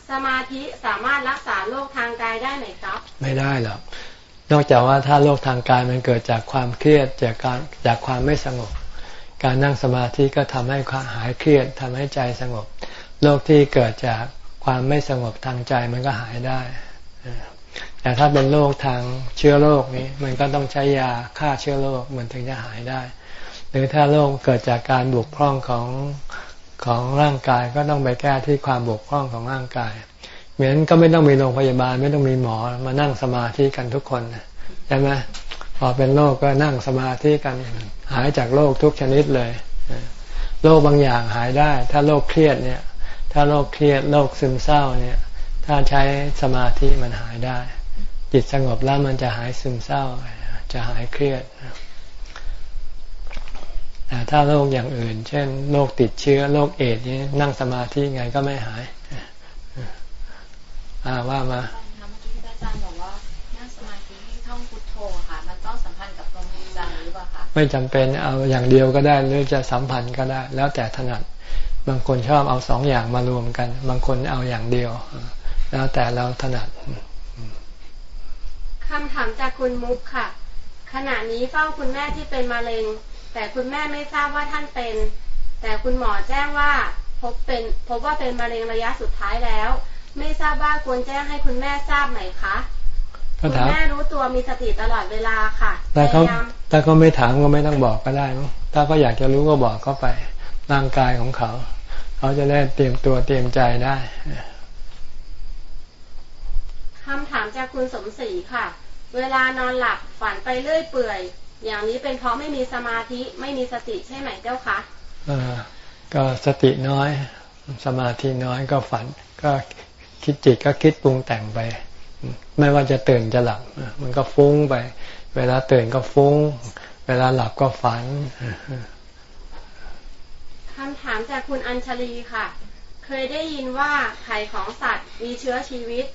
สมาธิสามารถรักษาโรคทางกายได้ไหมครับ ไม่ได้หรอกนอกจากว่าถ้าโรคทางกายมันเกิดจากความเครียดจากการจากความไม่สงบ การนั่งสมาธิก็ทำให้หายเครียดทำให้ใจสงบโรคที่เกิดจากความไม่สงบทางใจมันก็หายได้ แต่ถ้าเป็นโรคทางเชื้อโรคนี้ มันก็ต้องใช้ยาฆ่าเชื้อโรคมันถึงจะหายได้ รือถ้าโรคเกิดจากการบกพร่องของของร่างกายก็ต้องไปแก้ที่ความบกพร่องของร่างกายเหมือนก็ไม่ต้องมีโรงพยาบาลไม่ต้องมีหมอมานั่งสมาธิกันทุกคนใช่ไหมพอเป็นโรคก็นั่งสมาธิกันหายจากโรคทุกชนิดเลยโรคบางอย่างหายได้ ถ้าโรคเครียดเนี่ย ถ้าโรคเครียดโรคซึมเศร้าเนี่ย ถ้าใช้สมาธิมันหายได้ จิตสงบแล้วมันจะหายซึมเศร้า จะหายเครียด แต่ถ้าโรคอย่างอื่น เช่นโรคติดเชื้อโรคเอดนี้นั่งสมาธิไงก็ไม่หายอาว่ามาเมื่อกี้ที่อาจารย์บอกว่านั่งสมาธิให้ท่องพุทโธค่ะมันต้องสัมพันธ์กับลมหายใจหรือเปล่าคะไม่จำเป็นเอาอย่างเดียวก็ได้หรือจะสัมพันธ์ก็ได้ แล้วแต่ถนัดบางคนชอบเอาสองอย่างมารวมกัน บางคนเอาอย่างเดียว แล้วแต่เราถนัดคำถามจากคุณมุกค่ะ ขณะนี้เฝ้าคุณแม่ที่เป็นมะเร็ง แต่คุณแม่ไม่ทราบว่าท่านเป็น แต่คุณหมอแจ้งว่าพบเป็นพบว่าเป็นมะเร็งระยะสุดท้ายแล้ว ไม่ทราบว่าควรแจ้งให้คุณแม่ทราบไหมคะคุณแม่รู้ตัวมีสติตลอดเวลาค่ะแต่เขาถ้าเขาไม่ถามก็ไม่ต้องบอกก็ได้ถ้าเขาอยากจะรู้ก็บอกเขาไปร่างกายของเขา เขาจะได้เตรียมตัวเตรียมใจได้คำถามจากคุณสมศรีค่ะ เวลานอนหลับฝันไปเรื่อยเปื่อย อย่างนี้เป็นเพราะไม่มีสมาธิไม่มีสติใช่ไหมเจ้าคะอ่าก็สติน้อย สมาธิน้อยก็ฝัน ก็คิดจิตก็คิดปรุงแต่งไป ไม่ว่าจะตื่นจะหลับมันก็ฟุ้งไป เวลาตื่นก็ฟุ้ง เวลาหลับก็ฝันคำถามจากคุณอัญชลีค่ะ เคยได้ยินว่าไข่ของสัตว์มีเชื้อชีวิต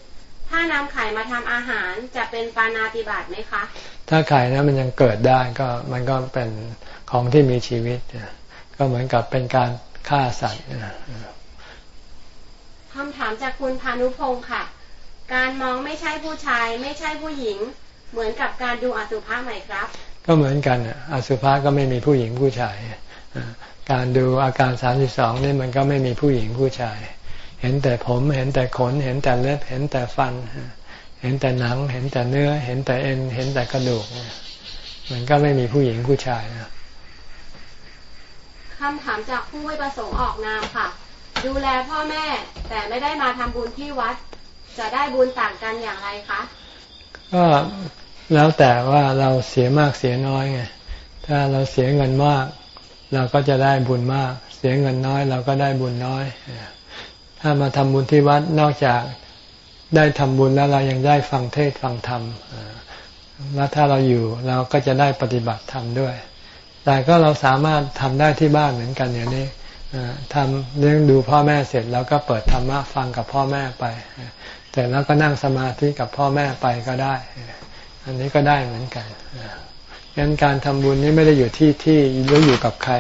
ถ้านำไข่มาทำอาหารจะเป็นปานาติบาตไหมคะ ถ้าไข่นะมันยังเกิดได้ก็มันก็เป็นของที่มีชีวิต ก็เหมือนกับเป็นการฆ่าสัตว์คำถามจากคุณพานุพงศ์ค่ะ การมองไม่ใช่ผู้ชาย ไม่ใช่ผู้หญิง เหมือนกับการดูอสุภะไหมครับ ก็เหมือนกันอสุภะก็ไม่มีผู้หญิงผู้ชาย การดูอาการสามสิบสองนี่มันก็ไม่มีผู้หญิงผู้ชาย เห็นแต่ผม เห็นแต่ขน เห็นแต่เล็บ เห็นแต่ฟัน เห็นแต่หนัง เห็นแต่เนื้อ เห็นแต่เอ็น เห็นแต่กระดูก มันก็ไม่มีผู้หญิงผู้ชายนะคำถามจากผู้ไม่ประสงค์ออกนามค่ะ ดูแลพ่อแม่ แต่ไม่ได้มาทำบุญที่วัด จะได้บุญต่างกันอย่างไรคะก็แล้วแต่ว่าเราเสียมากเสียน้อยไงถ้าเราเสียเงินมาก เราก็จะได้บุญมาก เสียเงินน้อย เราก็ได้บุญน้อย ถ้ามาทำบุญที่วัดนอกจากได้ทำบุญแล้วเรายังได้ฟังเทศฟังธรรมแล้วถ้าเราอยู่เราก็จะได้ปฏิบัติธรรมด้วย แต่ก็เราสามารถทำได้ที่บ้านเหมือนกันอย่างนี้ทำเลี้ยงดูพ่อแม่เสร็จแล้วก็เปิดธรรมะฟังกับพ่อแม่ไปแต่แล้วก็นั่งสมาธิกับพ่อแม่ไปก็ได้ อันนี้ก็ได้เหมือนกันงั้นการทำบุญนี้ไม่ได้อยู่ที่ที่หรืออยู่กับใคร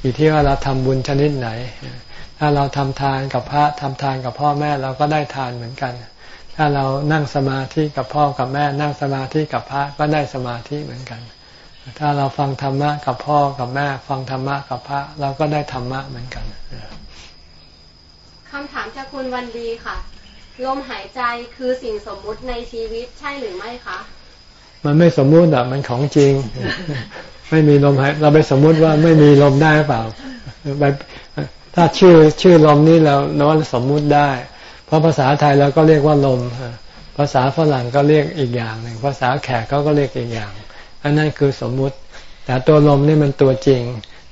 อยู่ที่ว่าเราทำบุญชนิดไหน ถ้าเราทำทานกับพระทำทานกับพ่อแม่เราก็ได้ทานเหมือนกัน ถ้าเรานั่งสมาธิกับพ่อกับแม่ นั่งสมาธิกับพระก็ได้สมาธิเหมือนกัน ถ้าเราฟังธรรมะกับพ่อกับแม่ ฟังธรรมะกับพระเราก็ได้ธรรมะเหมือนกันคำถามจากคุณวันดีค่ะ ลมหายใจคือสิ่งสมมุติในชีวิตใช่หรือไม่คะมันไม่สมมุติอะมันของจริง ไม่มีลมหายเราไปสมมุติว่าไม่มีลมได้เปล่าไป ถ้าชื่อชื่อลมนี่เราเราสมมุติได้ เพราะภาษาไทยเราก็เรียกว่าลม ภาษาฝรั่งก็เรียกอีกอย่างหนึ่งภาษาแขกเขาก็เรียกอีกอย่าง อันนั้นคือสมมุติ แต่ตัวลมนี่มันตัวจริง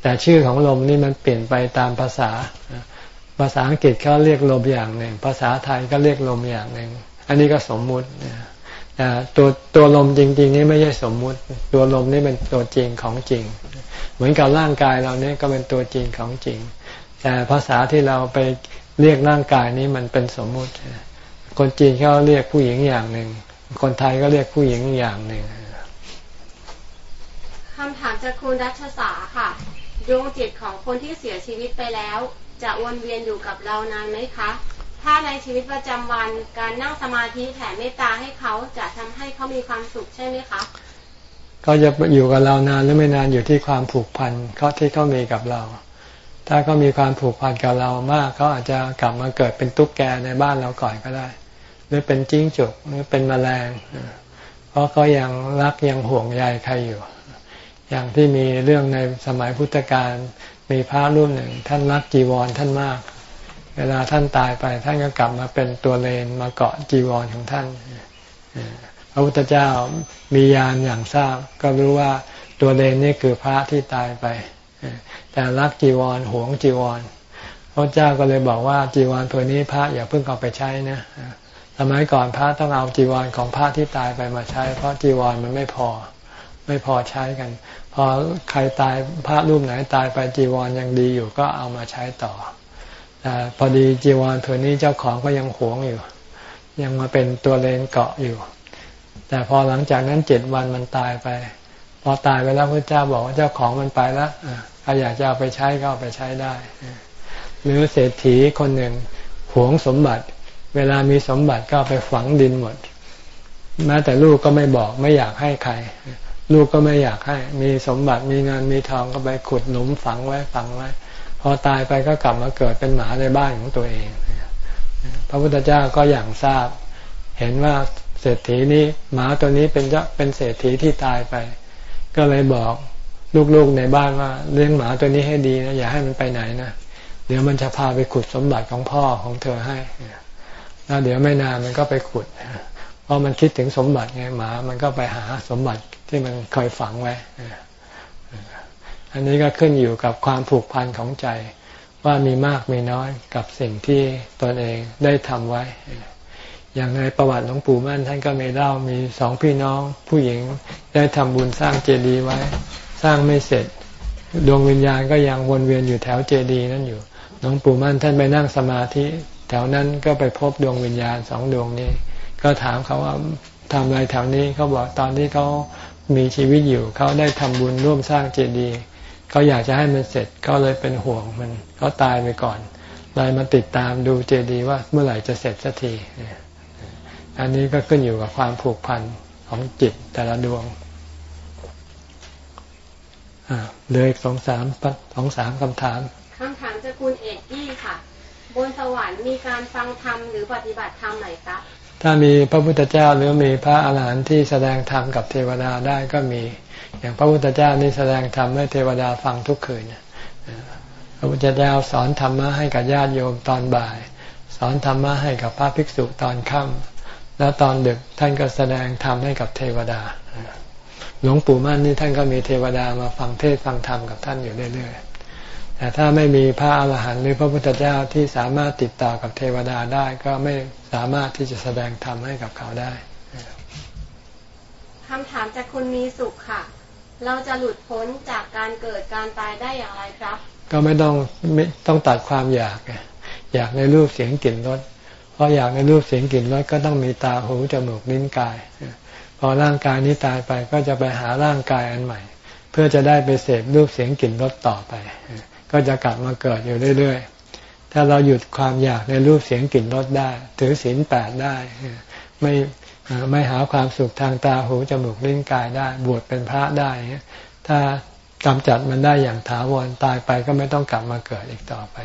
แต่ชื่อของลมนี่มันเปลี่ยนไปตามภาษา ภาษาอังกฤษเขาเรียกลมอย่างหนึ่ง ภาษาไทยก็เรียกลมอย่างหนึ่ง อันนี้ก็สมมุติแต่ตัวตัวลมจริง ๆ นี่ไม่ใช่สมมุติ ตัวลมนี่เป็นตัวจริงของจริง เหมือนกับร่างกายเราเนี่ยก็เป็นตัวจริงของจริง แต่ภาษาที่เราไปเรียกร่างกายนี้มันเป็นสมมุติ คนจีนเขาเรียกผู้หญิงอย่างหนึ่ง คนไทยก็เรียกผู้หญิงอย่างหนึ่งคำถามจากคุณรัชสาค่ะดวงจิตของคนที่เสียชีวิตไปแล้ว จะวนเวียนอยู่กับเรานานไหมคะ ถ้าในชีวิตประจำวันการนั่งสมาธิแผ่เมตตาให้เขาจะทำให้เขามีความสุขใช่ไหมคะก็จะอยู่กับเรานานหรือไม่นานอยู่ที่ความผูกพันเขาที่เขามีกับเรา ถ้าเขามีความผูกพันกับเรามากเขาอาจจะกลับมาเกิดเป็นตุ๊กแกในบ้านเราก่อนก็ได้ หรือเป็นจิ้งจกหรือเป็นแมลง เพราะเขายังรักยังห่วงใยใครอยู่ อย่างที่มีเรื่องในสมัยพุทธกาลมีพระรูปหนึ่ง ท่านรักจีวรท่านมาก เวลาท่านตายไป ท่านก็กลับมาเป็นตัวเลนมาเกาะจีวรของท่านพระพุทธเจ้ามียานอย่างทราบก็รู้ว่าตัวเลนนี่คือพระที่ตายไป แต่รักจีวรหวงจีวรพระเจ้าก็เลยบอกว่าจีวรตัวนี้พระอย่าเพิ่งเอาไปใช้นะสมัยก่อนพระต้องเอาจีวรของพระที่ตายไปมาใช้ เพราะจีวรมันไม่พอ ไม่พอใช้กัน พอใครตายพระรูปไหนตายไปจีวรยังดีอยู่ก็เอามาใช้ต่อแต่พอดีจีวรเผื่อนี้เจ้าของก็ยังหวงอยู่ ยังมาเป็นตัวเลนเกาะอยู่ แต่พอหลังจากนั้นเจ็ดวันมันตายไป พอตายไปแล้วพระเจ้าบอกว่าเจ้าของมันไปแล้วใครอยากจะเอาไปใช้ก็เอาไปใช้ได้ หรือเศรษฐีคนหนึ่งหวงสมบัติ เวลามีสมบัติก็ไปฝังดินหมดแม้แต่ลูกก็ไม่บอกไม่อยากให้ใคร ลูกก็ไม่อยากให้ มีสมบัติมีเงินมีทองก็ไปขุดหลุมฝังไว้ฝังไว้ พอตายไปก็กลับมาเกิดเป็นหมาในบ้านของตัวเอง พระพุทธเจ้าก็อย่างทราบ เห็นว่าเศรษฐีนี้หมาตัวนี้เป็นเจ้าเป็นเศรษฐีที่ตายไป ก็เลยบอกลูกๆในบ้านว่าเลี้ยงหมาตัวนี้ให้ดีนะอย่าให้มันไปไหนนะเดี๋ยวมันจะพาไปขุดสมบัติของพ่อของเธอให้แล้วเดี๋ยวไม่นานมันก็ไปขุดเพราะมันคิดถึงสมบัติไงหมา มันก็ไปหาสมบัติที่มันเคยฝังไว้อันนี้ก็ขึ้นอยู่กับความผูกพันของใจ ว่ามีมากมีน้อยกับสิ่งที่ตนเองได้ทำไว้ อย่างในประวัติหลวงปู่มั่นท่านก็มีเล่ามีสองพี่น้อง ผู้หญิงได้ทำบุญสร้างเจดีย์ไว้ สร้างไม่เสร็จ ดวงวิญญาณก็ยังวนเวียนอยู่แถวเจดีย์นั่นอยู่หลวงปู่มั่นท่านไปนั่งสมาธิ แถวนั้นก็ไปพบดวงวิญญาณสองดวงนี้ ก็ถามเขาว่าทำอะไรแถวนี้เขาบอกตอนที่เขามีชีวิตอยู่เขาได้ทำบุญร่วมสร้างเจดีย์เขาอยากจะให้มันเสร็จก็เลยเป็นห่วงมันเขาตายไปก่อนเลยมาติดตามดูเจดีย์ว่าเมื่อไหร่จะเสร็จสักที อันนี้ก็ขึ้นอยู่กับความผูกพันของจิตแต่ละดวงเลยสองสามสองสามคำถามคำถามจากคุณเอกกี้ค่ะ บนสวรรค์มีการฟังธรรมหรือปฏิบัติธรรมไหนคะถ้ามีพระพุทธเจ้าหรือมีพระอาหารหันต์ที่แสดงธรรมกับเทวดาได้ก็มี อย่างพระพุทธเจ้านี่แสดงธรรมให้เทวดาฟังทุกคืนพระพุทธเจ้าสอนธรรมะให้กับญาติโยมตอนบ่าย สอนธรรมะให้กับพระภิกษุตอนค่ำ แล้วตอนดึกท่านก็แสดงธรรมให้กับเทวดา หลวงปู่มั่นนี่ท่านก็มีเทวดามาฟังเทศฟังธรรมกับท่านอยู่เรื่อยๆ แต่ถ้าไม่มีพระอาหารหันต์หรือพระพุทธเจ้าที่สามารถติดต่อกับเทวดาได้ก็ไม่สามารถที่จะแสดงธรรมให้กับเขาได้คำถามจากคุณมีสุขค่ะ เราจะหลุดพ้นจากการเกิดการตายได้อย่างไรครับ ก็ไม่ต้องไม่ต้องตัดความอยาก อยากในรูปเสียงกลิ่นรส เพราะอยากในรูปเสียงกลิ่นรสก็ต้องมีตาหูจมูกลิ้นกาย พอร่างกายนี้ตายไปก็จะไปหาร่างกายอันใหม่ เพื่อจะได้ไปเสพรูปเสียงกลิ่นรสต่อไป ก็จะกลับมาเกิดอยู่เรื่อยๆ ถ้าเราหยุดความอยากในรูปเสียงกลิ่นรสได้ ถือศีลแปดได้ ไม่ไม่หาความสุขทางตาหูจมูกลิ้นกายได้ บวชเป็นพระได้ ถ้ากำจัดมันได้อย่างถาวรตายไปก็ไม่ต้องกลับมาเกิดอีกต่อไป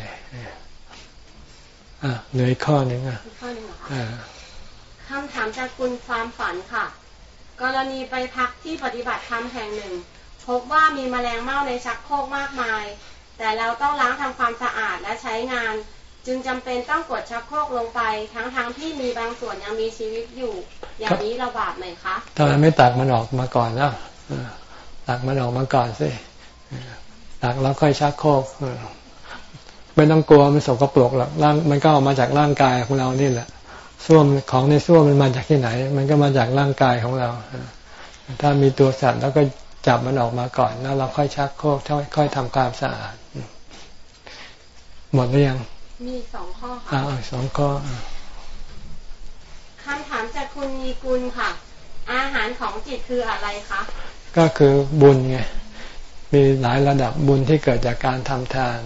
อะเหลือข้อหนึ่งอะข้อหนึ่งคำถามจากคุณความฝันค่ะ กรณีไปพักที่ปฏิบัติธรรมแห่งหนึ่ง พบว่ามีแมลงเม่าในชักโครกมากมาย แต่เราต้องล้างทำความสะอาดและใช้งาน จึงจำเป็นต้องกดชักโครกลงไป ทั้งๆทที่มีบางส่วนยังมีชีวิตอยู่ อย่างนี้เราบาปไหมคะทำไมไม่ตักมันออกมาก่อนแล้วตักมันออกมาก่อนสิตักแล้วค่อยชักโครก ไม่ต้องกลัวมันสกปรกหรอกร่างมันก็ออกมาจากร่างกายของเรานี่แหละสส้วมของในส้วมมันมาจากที่ไหน มันก็มาจากร่างกายของเรา ถ้ามีตัวสัตว์แล้วก็จับมันออกมาก่อน แล้วเราค่อยชักโครกค่อยทำความสะอาด หมดหรือยัง มีสองข้อค่ะสองข้อคำถามจากคุณมีกุลค่ะ อาหารของจิตคืออะไรคะ ก็คือบุญไง มีหลายระดับบุญที่เกิดจากการทำทาน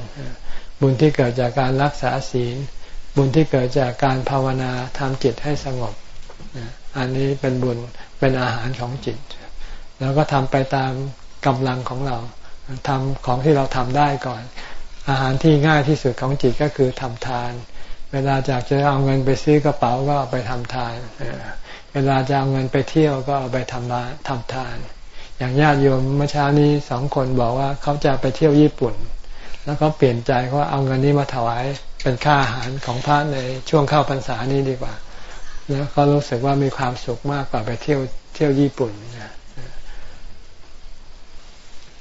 บุญที่เกิดจากการรักษาศีล บุญที่เกิดจากการภาวนาทำจิตให้สงบ อันนี้เป็นบุญเป็นอาหารของจิต แล้วก็ทำไปตามกำลังของเราทำของที่เราทำได้ก่อน อาหารที่ง่ายที่สุดของจิตก็คือทำทาน เวลาจากจะเอาเงินไปซื้อกระเป๋าก็ไปทำทาน เวลาจะเอาเงินไปเที่ยวก็เอาไปทำมาทำทาน อย่างญาติโยมเมื่อเช้านี้สองคนบอกว่าเขาจะไปเที่ยวญี่ปุ่น แล้วเขาเปลี่ยนใจว่าเอาเงินนี้มาถวายเป็นค่าอาหารของพระในช่วงเข้าพรรษานี้ดีกว่า แล้วก็รู้สึกว่ามีความสุขมากกว่าไปเที่ยวเที่ยวญี่ปุ่น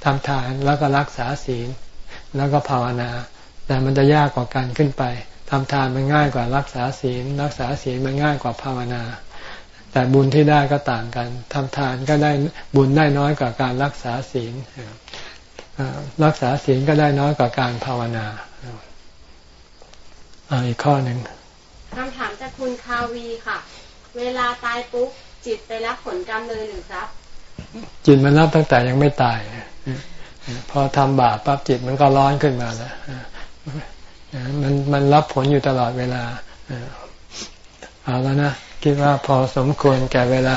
ทำทานแล้วก็รักษาศีลแล้วก็ภาวนา แต่มันจะยากกว่ากันขึ้นไปทำทานมันง่ายกว่ารักษาศีล รักษาศีลมันง่ายกว่าภาวนา แต่บุญที่ได้ก็ต่างกันทำทานก็ได้บุญได้น้อยกว่าการรักษาศีล รักษาศีลก็ได้น้อยกว่าการภาวนาอีกข้อหนึ่งคำถามจากคุณคาวีค่ะ เวลาตายปุ๊บจิตไปรับผลกรรมเลยหรือครับ จิตมันรับตั้งแต่ยังไม่ตาย พอทำบาปปั๊บจิตมันก็ร้อนขึ้นมาแล้วมันมันรับผลอยู่ตลอดเวลาเอาแล้วนะ คิดว่าพอสมควรแก่เวลา